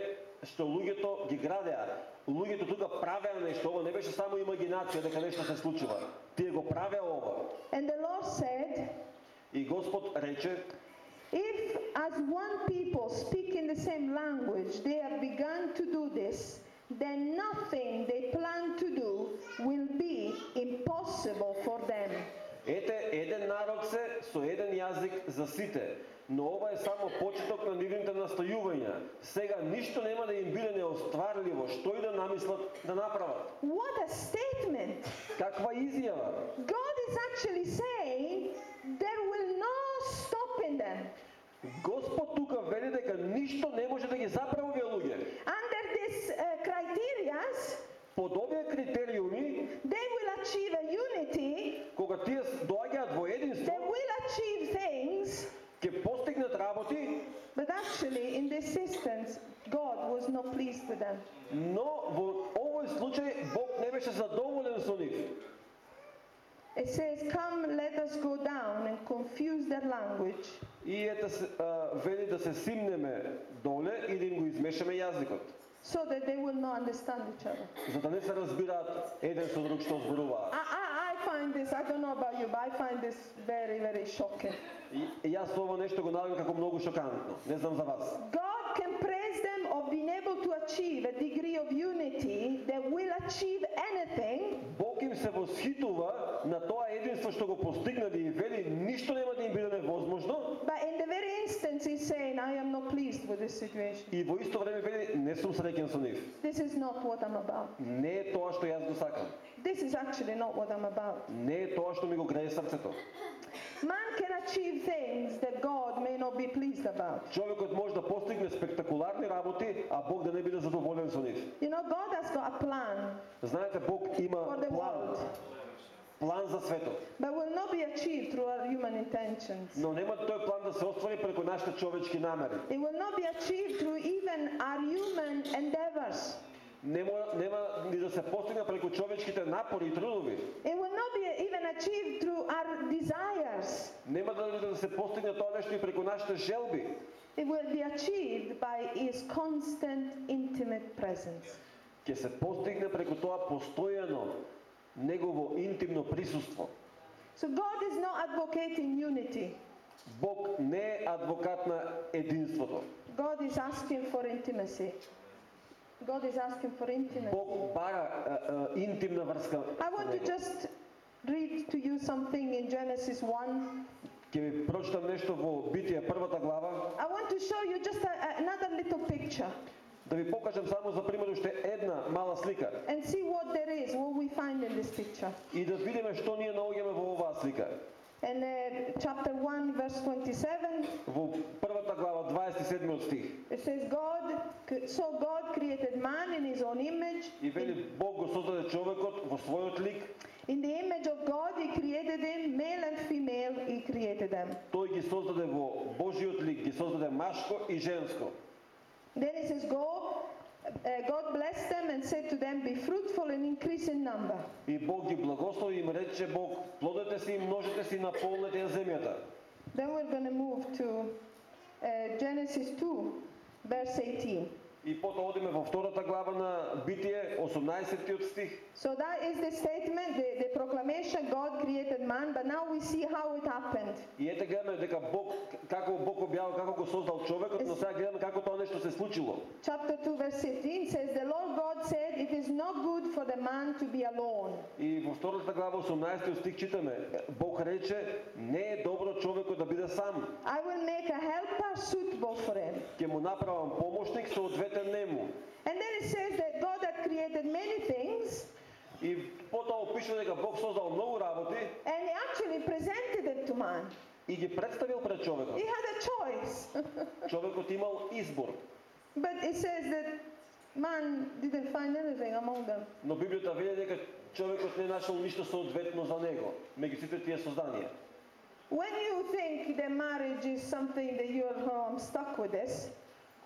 што луѓето ги градеа. Луѓето тука правеа нешто, ова не беше само имагинација дека нешто се случува. Тие го правеа ова. And the Lord said, И Господ рече, If, as one people speak in the same language, they have begun to do this, then nothing they plan to do will be impossible for them. ете еден народ се со еден јазик за сите. Но ова е само почеток на нивните настојувања. Сега ништо нема да им биде неостварливо, што и да намислат да направат. What a statement! Каква изјава? God is actually saying there will them. Господ тука вели дека ништо не може да ги заправи овие луѓе. Under this uh, criteria, Под овие критериуми, they will achieve a unity, кога тие доаѓаат во they единство, will achieve things, ќе постигнат работи, but actually in this instance, God was not pleased with them. но во овој случај Бог не беше задоволен со нив. It says, Come, let us go down and confuse their language, И ете се, а, вели да се симнеме доле и да им го измешаме јазикот, so that they will not understand each other. за да не се разбираат еден со друг што зборуваат. I, I, I find this, I don't know about you, but I find this very, very shocking. И, и јас ова нешто го наоѓам како многу шокантно. Не знам за вас. God can praise them of being able to achieve a degree of unity that will achieve што го постигнали и вели ништо нема да им биде невозможно but in the very instance he's saying, I am not pleased with this situation. и во исто време вели не сум среќен со нив. This is not what I'm about. Не е тоа што јас го сакам. This is actually not what I'm about. Не е тоа што ми го грее срцето. Man can achieve things that God may not be pleased about. Човекот може да постигне спектакуларни работи, а Бог да не биде задоволен со нив. You know, God has got a plan, Знаете, Бог има план. План за светот. but will not be achieved through our human intentions. Но нема тој план да се оствари преку нашите човечки намери. It will not be achieved through even our human endeavors. Нема, нема ни да се постигне преку човечките напори и трудови. It will not be even achieved through our desires. Нема да, да се постигне тоа нешто и преку нашите желби. It will be achieved by His constant, intimate presence. Ќе се постигне преку тоа постојано негово интимно присуство. So God is not advocating unity. Бог не е адвокат на единството. God is asking for intimacy. God is asking for intimacy. Бог бара интимна врска. I want to just read to you something in Genesis 1. Ќе ви прочитам нешто во Битие првата глава, I want to show you just a, another little picture да ви покажам само за пример уште една мала слика and see what there is, what we find in this picture. и да видиме што ние наоѓаме во оваа слика. In uh, chapter 1, verse 27, Во првата глава 27 стих it says, God, so God created man in his own image. и вели Бог го создаде човекот во својот лик, In the image of God, he created him, male and female, he created them. тој ги создаде во Божиот лик, ги создаде машко и женско. Then it says, Go, uh, God blessed them and said to them, Be fruitful and increase in number. И Бог ги благослови и им рече Бог, плодете се и множете се и наполнете ја земјата. Then we're going to move to uh, Genesis 2, verse 18. И потоа одиме во втората глава на Битие, 18 стих. So that is the statement, the, the proclamation God created man, but now we see how it happened. И ете гледаме дека Бог, како Бог објавил, како го создал човекот, но сега гледаме како тоа нешто се случило. Chapter 2, verse 15 says, The Lord God said, It is not good for the man to be alone. И во втората глава, 18 стих читаме, Бог рече, не е добро човекот да биде сам. I will make a helper suitable for him. Ќе му направам помошник соодветен нему. And then it says that God had created many things, И потоа опишува дека Бог создал многу работи and He actually presented them to man. и ги представил пред човекот. He had a choice. Човекот имал избор. but it says that man didn't find anything among them. Но Библијата вели дека човекот не нашол ништо соодветно за него, меѓу сите тие созданија. When you think that marriage is something that you're, oh, I'm stuck with this,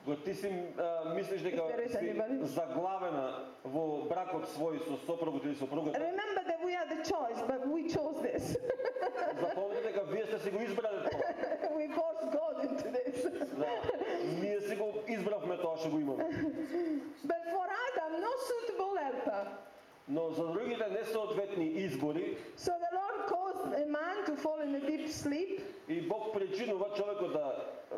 Кога ти си а, мислиш дека си заглавена во бракот свој со сопругот или сопругата, remember that we had the choice, but we chose this. запомнете дека вие сте си го избрале тоа. we forced God into this. Да. Ние си го избравме тоа што го имаме. but for Adam, no suitable helper. Но за другите несоодветни избори, So the Lord caused a man to fall in a deep sleep. и Бог причинува човекот да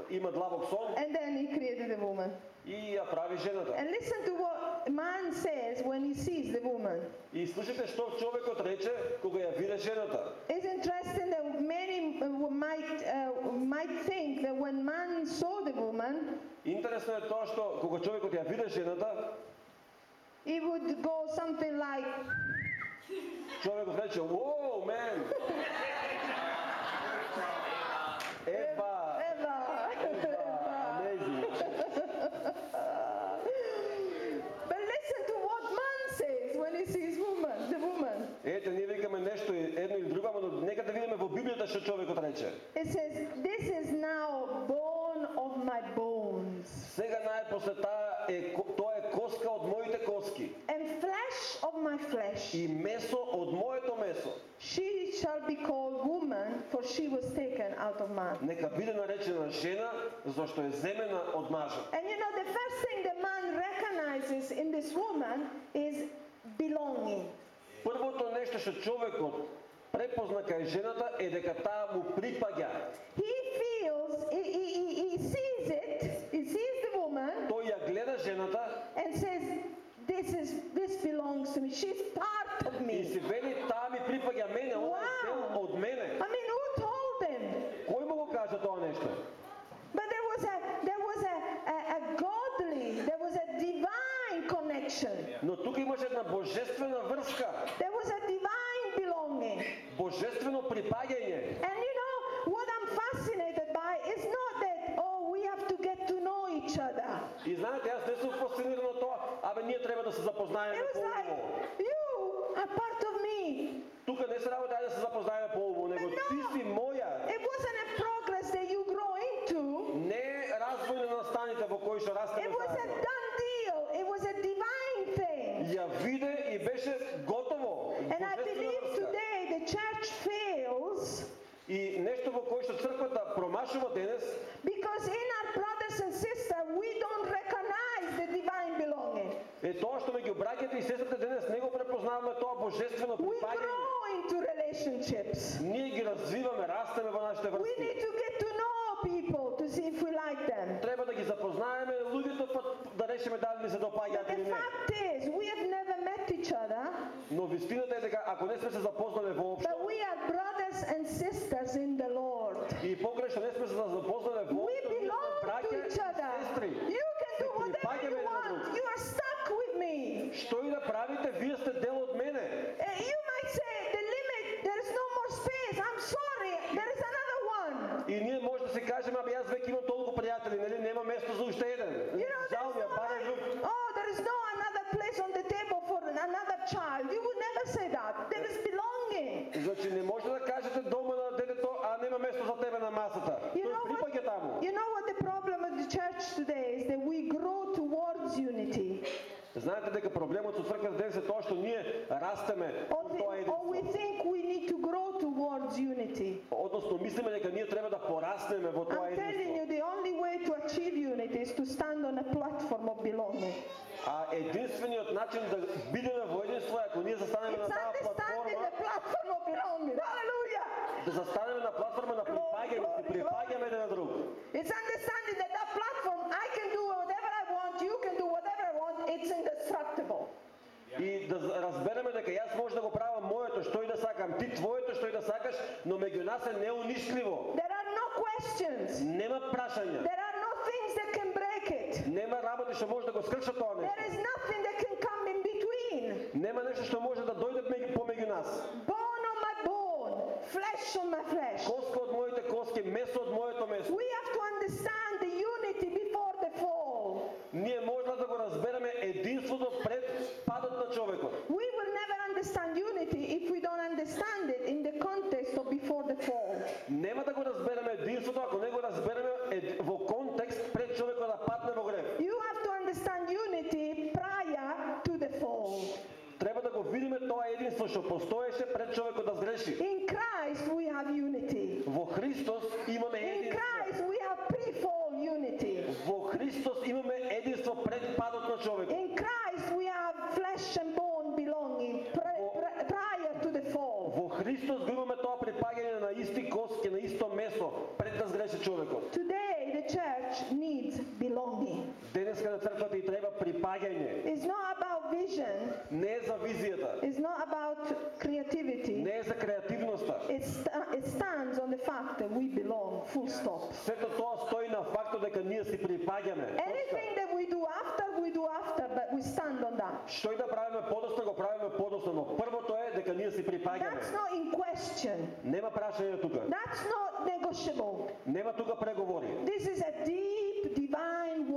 е, има длабок сон and then he created the woman. и ја прави жената. And listen to what man says when he sees the woman. И слушайте што човекот рече кога ја виде жената. It's interesting that many uh, might uh, might think that when man saw the woman, Интересно е тоа што кога човекот ја виде жената, he would go something like, човекот рече, "Воу, мен!" Еба, Eva. amazing. but listen to what man says when he sees woman, the woman. Ете, ние викаме нешто едно или друго, но нека да видиме во Библијата што човекот рече. It says, "This is now bone of my bones Сега најпосле таа е my flesh. и месо од моето месо. She shall be called woman, for she was taken out of man." Нека биде наречена жена, зашто е земена од мажот. And you know, the first thing the man recognizes in this woman is belonging. Првото нешто што човекот препозна кај жената е дека таа му припаѓа. He feels, he, he, he, he sees it, he sees the woman Тој ја гледа жената and says, this is, this belongs to me. She's part of и me. си вели таа ми припаѓа мене, она е дел Wow. од мене. I mean, who told him? Кој му го кажа тоа нешто? But there was a, there was a, a, a godly, there was a divine connection. Но тука имаше една божествена врска, There was a divine belonging. божествено припаѓање. And you И знаете, јас не сум фасциниран од тоа, абе ние треба да се запознаеме It поубаво. you are part of me. Тука не се работи да се запознаеме поубаво, него But ти no. си моја. It wasn't a progress that you grow into. Не е развој на настаните во кој што It растеме was a done deal. It was a divine thing. Ја виде и беше готово. And I believe today the church fails И нешто во кој што црквата промашува денес, because in our brothers and sisters we don't recognize the divine belonging. е браќите и сестрите денес не го препознаваме тоа божествено We припаѓање. Ние ги развиваме, растеме во нашите We врски. need to get to know people to see if we like them. Треба да ги запознаеме луѓето па да решиме дали ни се допаѓаат the или не. fact is, we have never met each other, Но вистината е дека ако не сме се запознале воопшто but we are brothers and sisters in the Lord. и погрешно не сме се запознале We воопшто, сме belong to each other. сестри. You can do whatever you want. друг. You are stuck with me. Што и да правите, вие сте дел од мене. Eh, You might say, the limit, there is no more space. I'm sorry, there is another one. И ние може да си кажеме, абе јас веќе имам толку пријатели, нели нема место за уште еден. You know, Жал ми there's е, no барем друг. like, oh, there is no another place on the table for another child. You would never say that. There is belonging. Значи не може да кажете дома на детето, а нема место за тебе на масата. You know, what, таму. you know what the problem of the church today is that we grow towards unity. Знаете дека проблемот со црквата денес е тоа што ние растеме the- тоа or we единство. think we need to grow towards unity. Односно мислиме дека ние треба да пораснеме во тоа I'm telling единство. you, the only way to achieve unity is to stand on a platform of belonging. А единствениот начин да бидеме во единство е ако ние застанеме на таа платформа, the platform of belonging. Hallelujah. да застанеме на платформа на припаѓање, да се припаѓаме еден на друг. It's understanding that that platform, I can do whatever I want, you can do whatever I want, it's indestructible. И да разбереме дека јас може да го правам моето што и да сакам, ти твоето што и да сакаш, но меѓу нас е неунишливо. There are no questions. Нема прашања. There are no things that can break it. Нема работи што може да го скрша тоа There нешто. is nothing that can come in between. Нема нешто што може да дојде меѓу помеѓу нас. Bone on my bone, flesh on my flesh. Коска од моите коски, месо од fact that we belong, full stop. Сето тоа стои на фактот дека ние си припаѓаме. Точка. Anything that we do after, we do after, but we stand on that. Што и да правиме подоцна, го правиме подоцна, но првото е дека ние си припаѓаме. That's not in question. Нема прашање тука. That's not negotiable. Нема тука преговори. This is a deep divine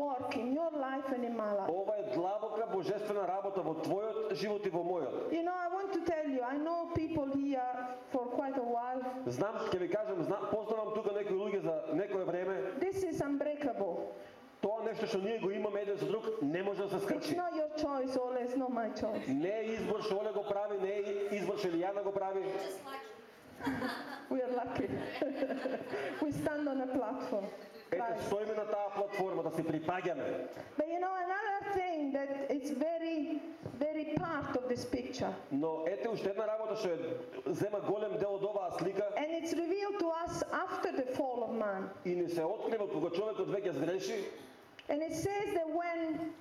work in your life and in my life. Ова е длабока божествена работа во твојот живот и во мојот. You know, I want to tell you, I know people here for quite a while. Знам, ќе ви кажам, знам, познавам тука некои луѓе за некое време. This is unbreakable. Тоа нешто што ние го имаме еден за друг не може да се It's скрчи. not your choice, Ole, it's not my choice. Не е избор што Оле го прави, не е избор што Илијана го прави. We are lucky. we stand on a platform. Ете, стоиме на таа платформа да се припаѓаме. But you know, another thing that it's very, very part of this picture, Но ете уште една работа што е зема голем дел од оваа слика and it's revealed to us after the fall of man. и ни се открива кога човекот веќе сгреши And it says that when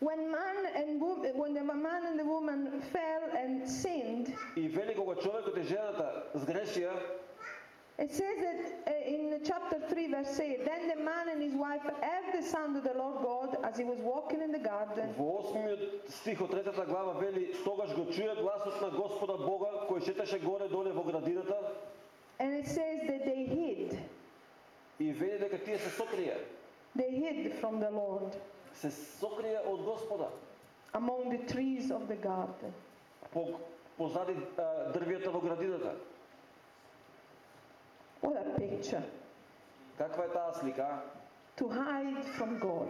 when man and wo- when the man and the woman fell and sinned, и вели кога човекот и жената сгрешија, it says that uh, in chapter 3 verse 8, then the man and his wife heard the sound of the Lord God as he was walking in the garden. во 8 стих од третата глава вели тогаш го чуе гласот на Господа Бога кој шеташе горе доле во градината And it says that they hid. и вели дека тие се сокрија. They hid from the Lord Се сокрија од Господа among the trees of the garden. по позади а, дрвијата во градината. What a picture. Каква е таа слика? To hide from God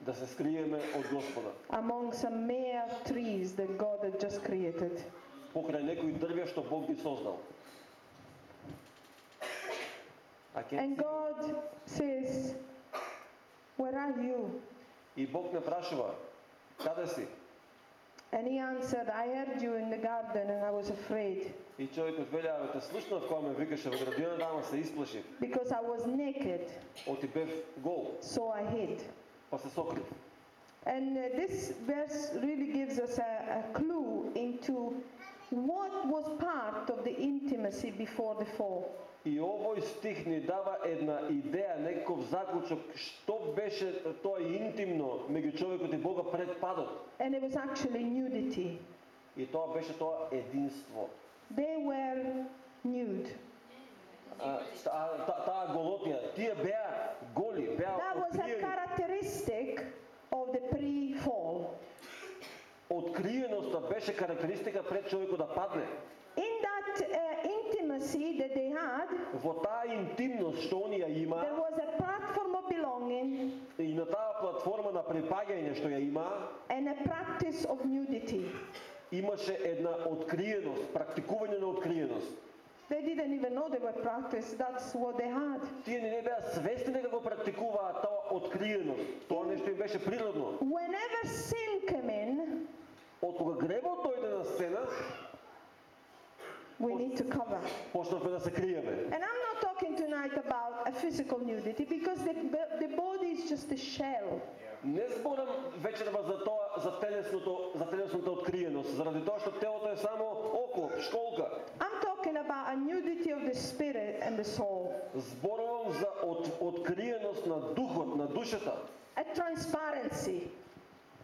Да се скриеме од Господа. among some mere trees that God had just created. Покрај некои дрвја што Бог ги создал. А ке- And God says, Where are you? И Бог не прашува, каде си? And he answered, I heard you in the garden and I was afraid И човекот вели, абе те слушнав кога ме викаше во градината, ама се исплашив. because I was naked, Оти бев гол, so I hid. па се сокрив. And uh, this verse really gives us a, a clue into what was part of the intimacy before the fall. И овој стих ни дава една идея, некој заклучок, што беше тоа интимно меѓу човекот и Бога пред падот. And it was actually nudity. И тоа беше тоа единство. They were nude. Таа, та- таа голотија, тие беа голи, беа That was a characteristic of the pre-fall. Откриеноста беше карактеристика пред човекот да падне. In that uh, intimacy that they had, Во таа интимност што оние there има was a platform of belonging и на таа платформа на припаѓање што ја има, and a practice of nudity. Имаше една откриеност, практикување на откриеност. They didn't even know they were practiced, that's what they had. Тие не беа свесни дека го практикуваат тоа откриеност. Тоа нешто им беше природно. Whenever sin came in, Од кога гревот дојде на сцена, we need to cover. почнавме да се криеме. And I'm not talking tonight about a physical nudity because the, the body is just a shell. Не зборам вечерва за тоа, за телесното, за телесната откриеност, заради тоа што телото е само оклоп, школка. I'm talking about a nudity of the spirit and the soul, Зборувам за от, откриеност на духот, на душата, a transparency.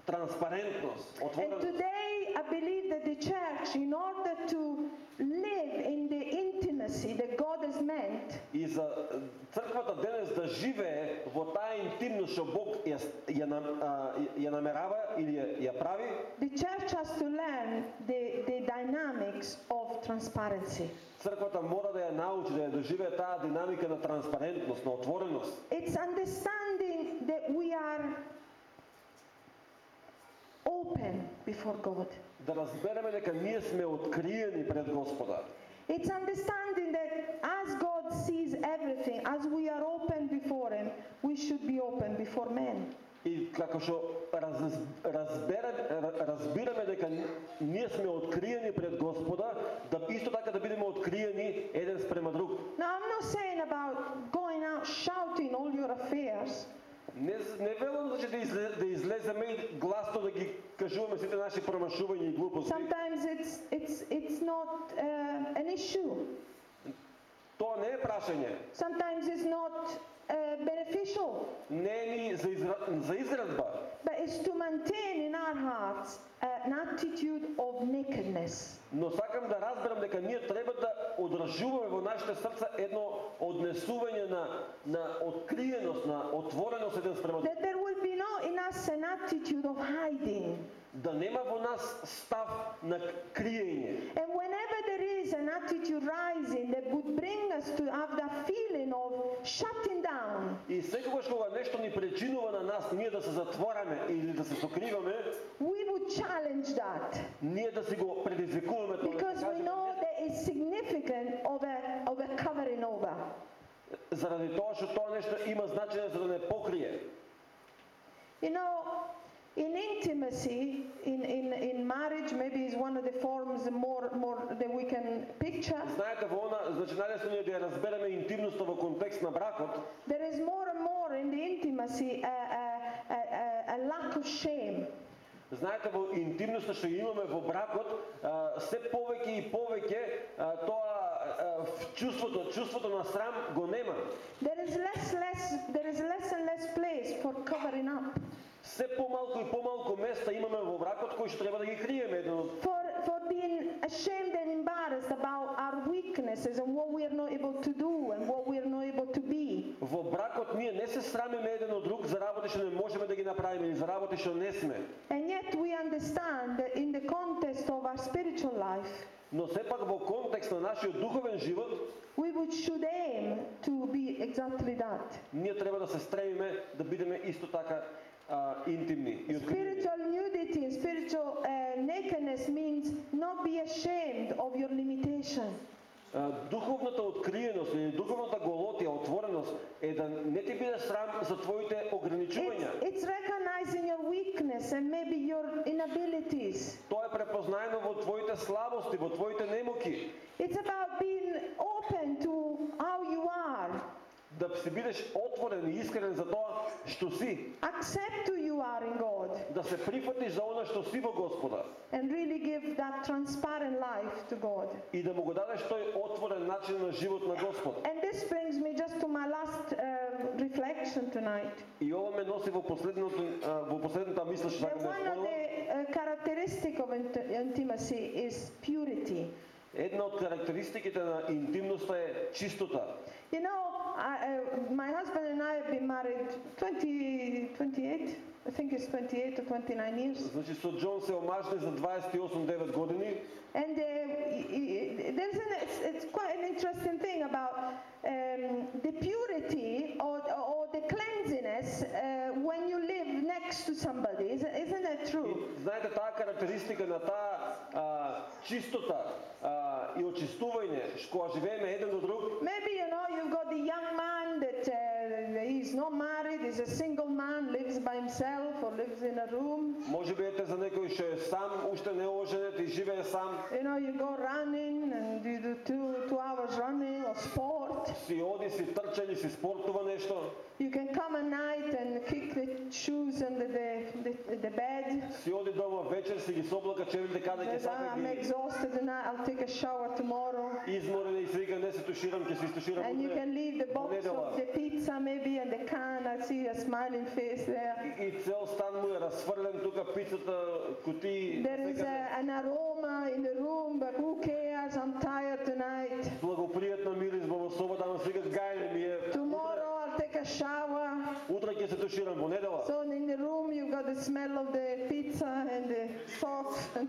транспарентност, And отвореност. today, I believe that the church, in order to live in the intimacy that God has meant, И за е, црквата денес да живее во таа интимност што Бог ја, ја, нам- а, ја намерава или ја, ја прави, the church has to learn the, the dynamics of transparency. црквата мора да ја научи да ја доживее таа динамика на транспарентност, на отвореност. It's understanding that we are open before God. Да разбереме дека ние сме откриени пред Господа. It's understanding that as God sees everything, as we are open before Him, we should be open before men. И како што раз, разберем, ра- разбираме дека ние сме откриени пред Господа, да исто така да бидеме откриени еден спрема друг. Now, I'm not saying about going out shouting all your affairs, Не, не велам значи да, изле, да излеземе и гласно да ги кажуваме сите наши промашувања и глупости, Sometimes it's, it's, it's not uh, an issue. тоа не е прашање. Sometimes it's not uh, beneficial. Не е ни за, изра... за изразба, But it's to maintain in our hearts uh, an attitude of nakedness. но сакам да разберам дека ние треба да одржуваме во нашите срца едно однесување на, на откриеност, на отвореност еден спрема That there will be no in us an attitude of hiding. да нема во нас став на криење. And whenever there is an attitude rising that would bring us to have that feeling of shutting down, И секогаш кога нешто ни причинува на нас ние да се затвораме или да се сокриваме, we would challenge that ние да си го предизвикуваме тоа. да because we know that it's significant of a, of a covering over. заради тоа што тоа нешто има значење за да не покрие. You know, in intimacy, in, in, in marriage, maybe is one of the forms more, more that we can picture. Знаете, во она, значи најлесно ни е да ја разбереме интимноста во контекст на бракот, There is more and more in the intimacy a, a, a, a, a lack of shame. Знаете, во интимноста што имаме во бракот, се повеќе и повеќе тоа чувството, чувството на срам го нема. There is less, less, there is less and less place for covering up, Се помалку и помалку места имаме во бракот кои што треба да ги криеме еден од for, for being ashamed and embarrassed about our weaknesses and what we are not able to do and what we are not able to be. Во бракот ние не се срамиме еден од друг за работи што не можеме да ги направиме или за работи што не сме. And yet we understand that in the context of our spiritual life, Но сепак во контекст на нашиот духовен живот, we would should aim to be exactly that. ние треба да се стремиме да бидеме исто така а, интимни и откривени. Spiritual nudity spiritual uh, nakedness means not be ashamed of your limitation. Духовната откриеност или духовната голотија, отвореност е да не ти биде срам за твоите It's, ограничувања. it's recognizing your weakness and maybe your inabilities. Тоа е препознаено во твоите слабости, во твоите немоки. It's about being open to how you are. Да си бидеш отворен и искрен за тоа што си. Accept who you are in God Да се прифатиш за она што си во Господа. and really give that transparent life to God. И да му го дадеш тој отворен начин на живот на Господ. And this brings me just to my last uh, reflection tonight. И ова ме носи во последното во последната мисла што сакам да one of the uh, characteristic of int- intimacy is purity. Една од карактеристиките на интимноста е чистота. You know, I, uh, my husband and I have been married 20, 28, I think it's 28 or 29 years. Значи со Џон се омажни за 28-9 години And uh, y- y- there's an, it's, it's quite an interesting thing about um, the purity or, or the cleanliness uh, when you live next to somebody. Isn't, И true? знаете таа карактеристика на таа а, чистота а, и очистување што живееме еден до друг, Maybe you know you've got the young man that uh, he's not married, he's a single man, lives by himself or lives in a room. може би ете за некој што е сам, уште не оженет и живее сам, You know, you go running and you do two, two hours running or sport. си оди, си трча или си спортува нешто, You can come at night and kick the shoes under the, the, the bed. си оди дома вечер, си ги соблака чевлите каде ќе Says, "Ah, I'm сака ги exhausted tonight, I'll take a shower tomorrow. изморен и си вика не се туширам, ќе се истуширам And you утре. can leave the box of the pizza maybe and the can. I see a smiling face there. И, и цел стан му е разфрлен тука пицата, кутии, There is секаде. a, an aroma in the room,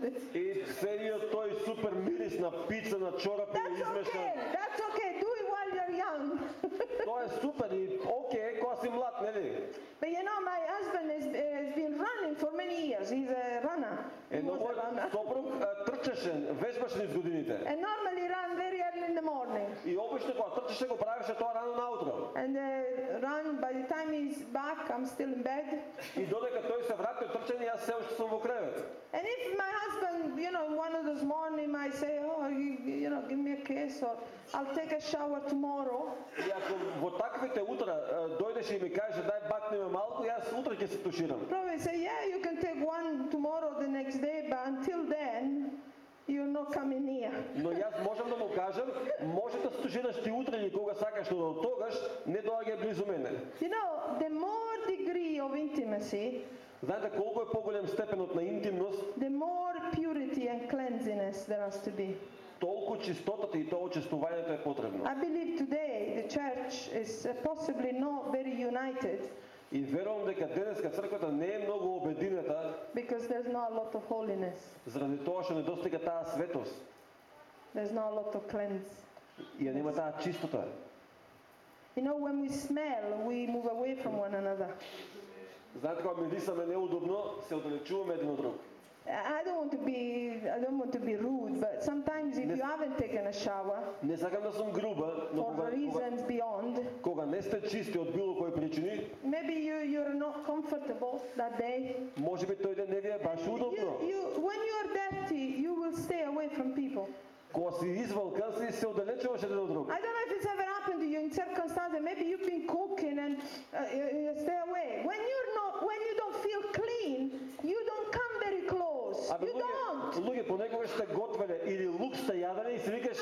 sauce. And the... И целиот тој супер мирис на пица, на чорапи е That's измешан. okay. That's okay. Do it while you're young. Тоа е супер и окей, кога си млад, нели? but you know, my husband has, has been running for many years. He's a runner. He Едно was a мој runner. сопруг а, трчаше, вежбаше низ годините. And normally run very early in the morning. И обично кога трчаше го правеше тоа рано наутро. And uh, run, by the time he's back, I'm still in bed. И додека тој се врати од трчање, јас се уште сум во кревет. And if my husband, you know, one of those morning might say, oh, you, you know, give me a kiss this, or I'll take a shower tomorrow. И ако во таквите утра а, дојдеш и ми кажеш дај бакнеме малку, јас утре ќе се туширам. Probably say, yeah, you can take one tomorrow, the next day, but until then, you're not coming near. Но јас можам да му кажам, може да се тушираш ти утре или кога сакаш, но до тогаш не доаѓај близу мене. You know, the more degree of intimacy, Знаете колку е поголем степенот на интимност, the more purity and cleanliness there has to be. толку чистотата и тоа очистувањето е потребно. I believe today the church is uh, possibly not very united И верувам дека денеска црквата не е многу обединета because there's not a lot of holiness, заради тоа што недостига таа светост there's not a lot of cleanse. и ја нема таа чистота. You know, when we smell, we move away from one another. Знаете кога мирисаме неудобно, се оддалечуваме еден од друг. I don't want to be I don't want to be rude, but sometimes if you haven't taken a shower Не сакам да сум груба, но for кога, reasons beyond, кога не сте чисти од било кои причини, maybe you you're not comfortable that day. може би тој ден не ви е баш You, удобно. you, when you're dirty, you people. Кога си извалкан си се оддалечуваш еден од друг. I don't know if it's ever happened to you in circumstances. Maybe you've been cooking and uh, you, you stay away. When you're not, when you don't feel clean, you don't come very close. Абе You don't. луѓе, луѓе понекогаш сте готвеле или лук сте јадене и си викаш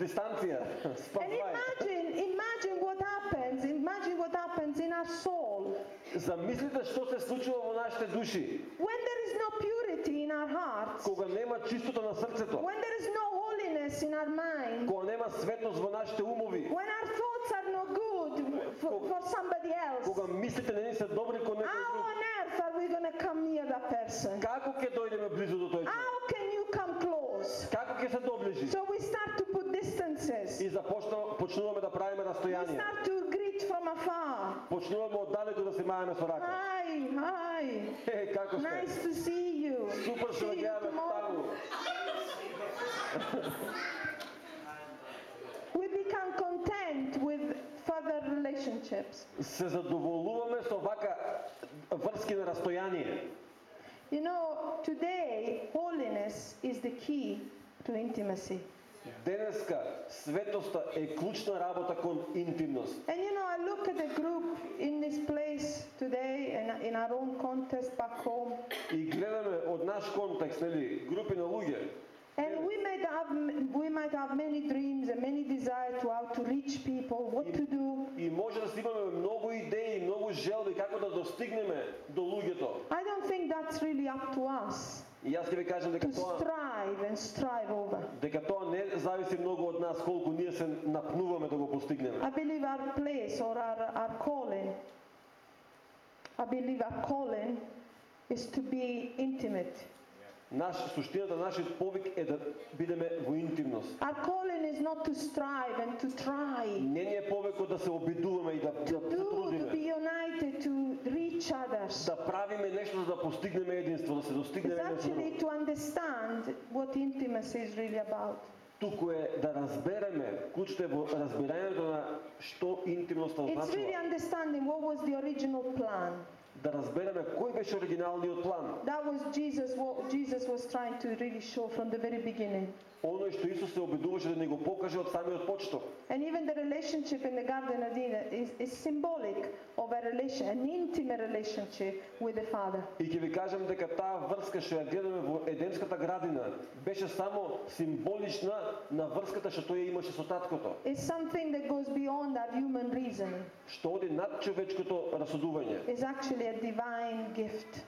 дистанција, And спавај. imagine, imagine what happens. Imagine what happens in our soul Замислите што се случува во нашите души, when there is no purity in our hearts, кога нема чистота на срцето, when there is no holiness in our mind, кога нема светост во нашите умови, when our thoughts are no good for, for somebody else. кога мислите не се добри кон некој How друг. on earth are we going to come near that person? Како ќе дојдеме близу до тој човек? How can you come close? Како ќе се доближи? So we start to put distances. И започна, почнуваме да правиме We растојание. start to greet from afar. Почнуваме оддалеку да се мајаме со рака. Hi, hi. Е, како сте? Nice to see you. Супер што See ве you гледаме tomorrow. таму. We become content with further relationships. Се задоволуваме со вака врски на растојание. You know, today, holiness is the key to intimacy. Денеска светоста е клучна работа кон интимност. And you know, I look at the group in this place today and in our own context back home. И гледаме од наш контекст, нели, групи на луѓе. And we might have we might have many dreams and many desires to how to reach people, what to do. И може да си имаме многу идеи, многу желби како да достигнеме до луѓето. I don't think that's really up to us И јас ќе ви кажам дека to тоа strive and strive over. дека тоа не зависи многу од нас колку ние се напнуваме да го постигнеме. I believe our place or our, our calling, I believe our calling is to be intimate. Наш суштината нашиот повик е да бидеме во интимност. Our calling is not to strive and to try, Не ни е повикот да се обидуваме и да, да do, to трудиме. be united, to reach others. Да правиме нешто за да постигнеме единство, да се достигнеме друг. actually to understand what intimacy is really about. Туку е да разбереме, клучот е во разбирањето на што интимноста It's really understanding what was the original plan. Да разбереме кој беше оригиналниот план. That was Jesus, what Jesus was trying to really show from the very beginning. Оној што Исус се обидуваше да ни го покаже од самиот почеток. And even the relationship in the Garden of Eden is, is symbolic of a relation, an intimate relationship with the Father. И ќе ви кажам дека таа врска што ја гледаме во Едемската градина беше само символична на врската што тој имаше со таткото, It's something that goes beyond our human reasoning. што оди над човечкото расудување. It's actually a divine gift.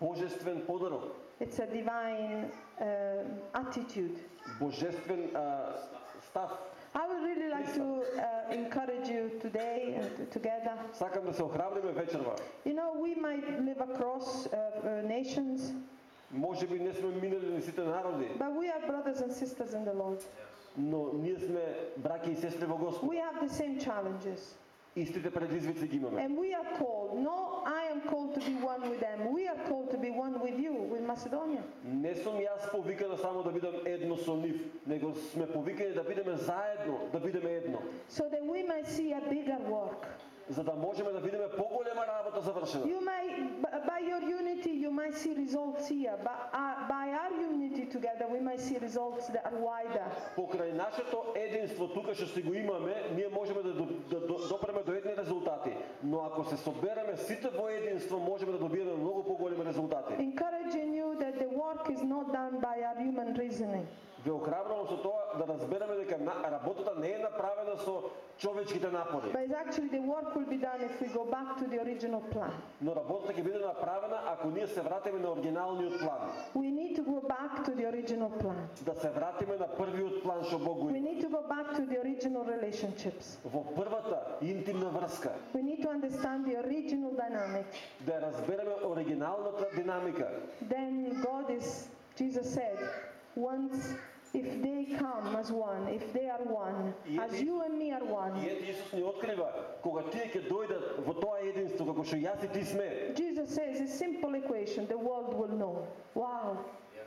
Божествен подарок, It's a divine uh, attitude. божествен а, став. I would really like to uh, encourage you today uh, t- together. Сакам да се охрабриме вечерва. You know, we might live across uh, uh, nations, Може би не сме минали ни сите народи, but we are brothers and sisters in the Lord. но ние сме браќа и сестри во Господ. We have the same challenges. Истите предизвици ги имаме. And we are called, no, I am called to be one with them. We are called to be one with you, with Macedonia. Не сум јас повикана само да бидам едно со нив, него сме повикани да бидеме заедно, да бидеме едно, So that we might see a bigger work. За да можеме да видиме поголема работа завршена. You b- by your unity, you might see results here, but uh, by our unity together, we might see results that are wider. Покрај нашето единство тука што си го имаме, ние можеме да, да, до- допреме до едни резултати, но ако се собереме сите во единство, можеме да добиеме многу поголеми резултати. Encouraging you that the work is not done by our human reasoning. Ве охрабрувам со тоа да разбереме дека работата не е направена со човечките напори, But it's actually the work will be done if we go back to the original plan. но работата ќе биде направена ако ние се вратиме на оригиналниот план. We need to go back to the original plan. Да се вратиме на првиот план што Бог го We има. need to go back to the original relationships. Во првата интимна врска, We need to understand the original dynamic. да ја разбереме оригиналната динамика. Then God is, Jesus said, once if they come as one, if they are one, as you and me are И one, ето Исус ни открива кога тие ќе дојдат во тоа единство како што јас и ти сме. Jesus says a simple equation the world will know. Wow.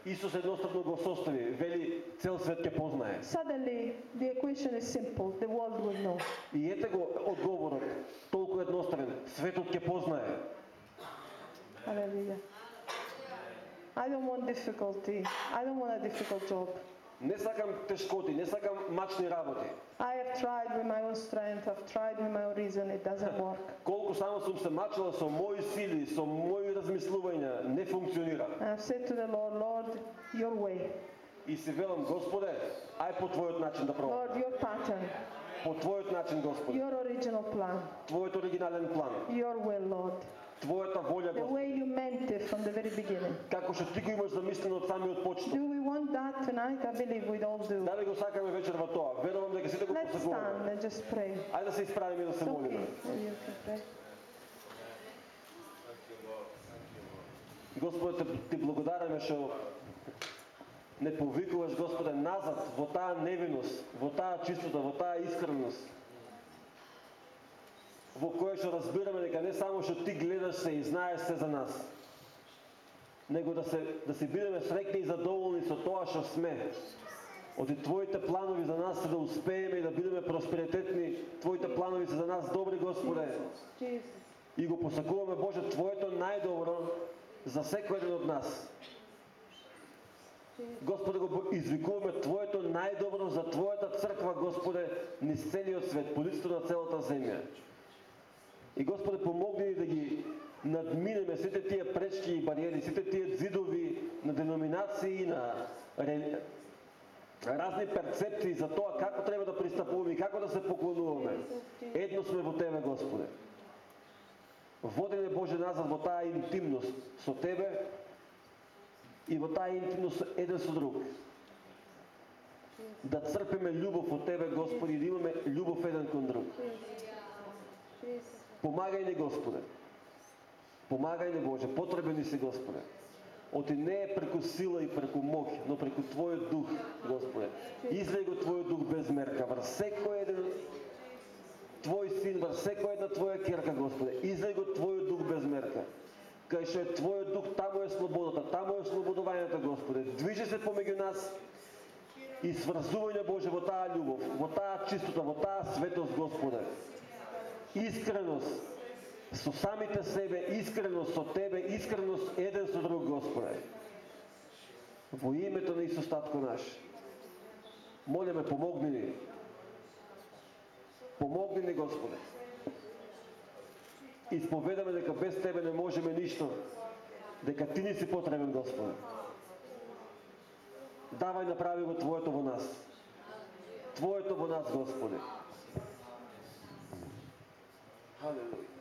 Исус едноставно го состави, вели цел свет ќе познае. Suddenly the equation is simple the world will know. И ете го одговорот, толку едноставен, светот ќе познае. Hallelujah. I don't want difficulty. I don't want a difficult job. Не сакам тешкоти, не сакам мачни работи. I have tried with my own strength, I've tried with my own reason, it doesn't work. Колку само сум се мачила со мои сили, со мои размислувања, не функционира. I've said to the Lord, Lord, your way, И си велам, Господе, ај по Твојот начин да пробам. Lord, your pattern, По Твојот начин, Господе. your original plan, Твојот оригинален план. your will, Lord. Твојата волја, The Господе. way you meant it from the very beginning. Како што Ти го имаш замислено од самиот почеток. Do we want that tonight? I believe we all do. Дали го сакаме вечер во тоа? Верувам дека сите го Let's посакуваме. stand and just pray. Ајде да се исправиме да се молиме. Господе, ти благодараме што не повикуваш, Господе, назад во таа невиност, во таа чистота, во таа искреност. Во која што разбираме дека не само што ти гледаш се и знаеш се за нас, него да се да се бидеме среќни и задоволни со тоа што сме. Оти твоите планови за нас се да успееме и да бидеме просперитетни, твоите планови се за нас добри, Господе. И го посакуваме Боже Твоето најдобро за секој еден од нас. Господе, го извикуваме Твоето најдобро за Твојата црква, Господе, низ целиот свет, по лицето на целата земја. И Господе, помогни ни да ги надминеме сите тие пречки и бариери, сите тие зидови на деноминации, на ре- разни перцепции за тоа како треба да пристапуваме и како да се поклонуваме. Едно сме во Тебе, Господе. Води не Боже назад во таа интимност со Тебе и во таа интимност еден со друг. Да црпиме љубов од Тебе, Господи, и да имаме љубов еден кон друг. Помагај ни, Господе. Помагај ни, Боже. Потребен ни си, Господе. Оти не е преку сила и преку мог, но преку Твојот дух, Господе. Излеј го Твојот дух без мерка врз секој еден Твој син, врз секоја една Твоја керка, Господе. Излеј го Твојот дух без мерка. Кај што е Твојот дух, таму е слободата, таму е слободувањето, Господе. Движи се помеѓу нас и сврзување, Боже, во таа љубов, во таа чистота, во таа светост, Господе. Искреност со самите себе, искреност со Тебе, искреност еден со друг, Господе. Во името на Исус Татко наш. Молиме, помогни ни. Помогни ни, Господе. Исповедаме дека без Тебе не можеме ништо. Дека Ти ни си потребен, Господе. Давај направи го Твоето во нас. Твоето во нас, Господе. 할렐루야.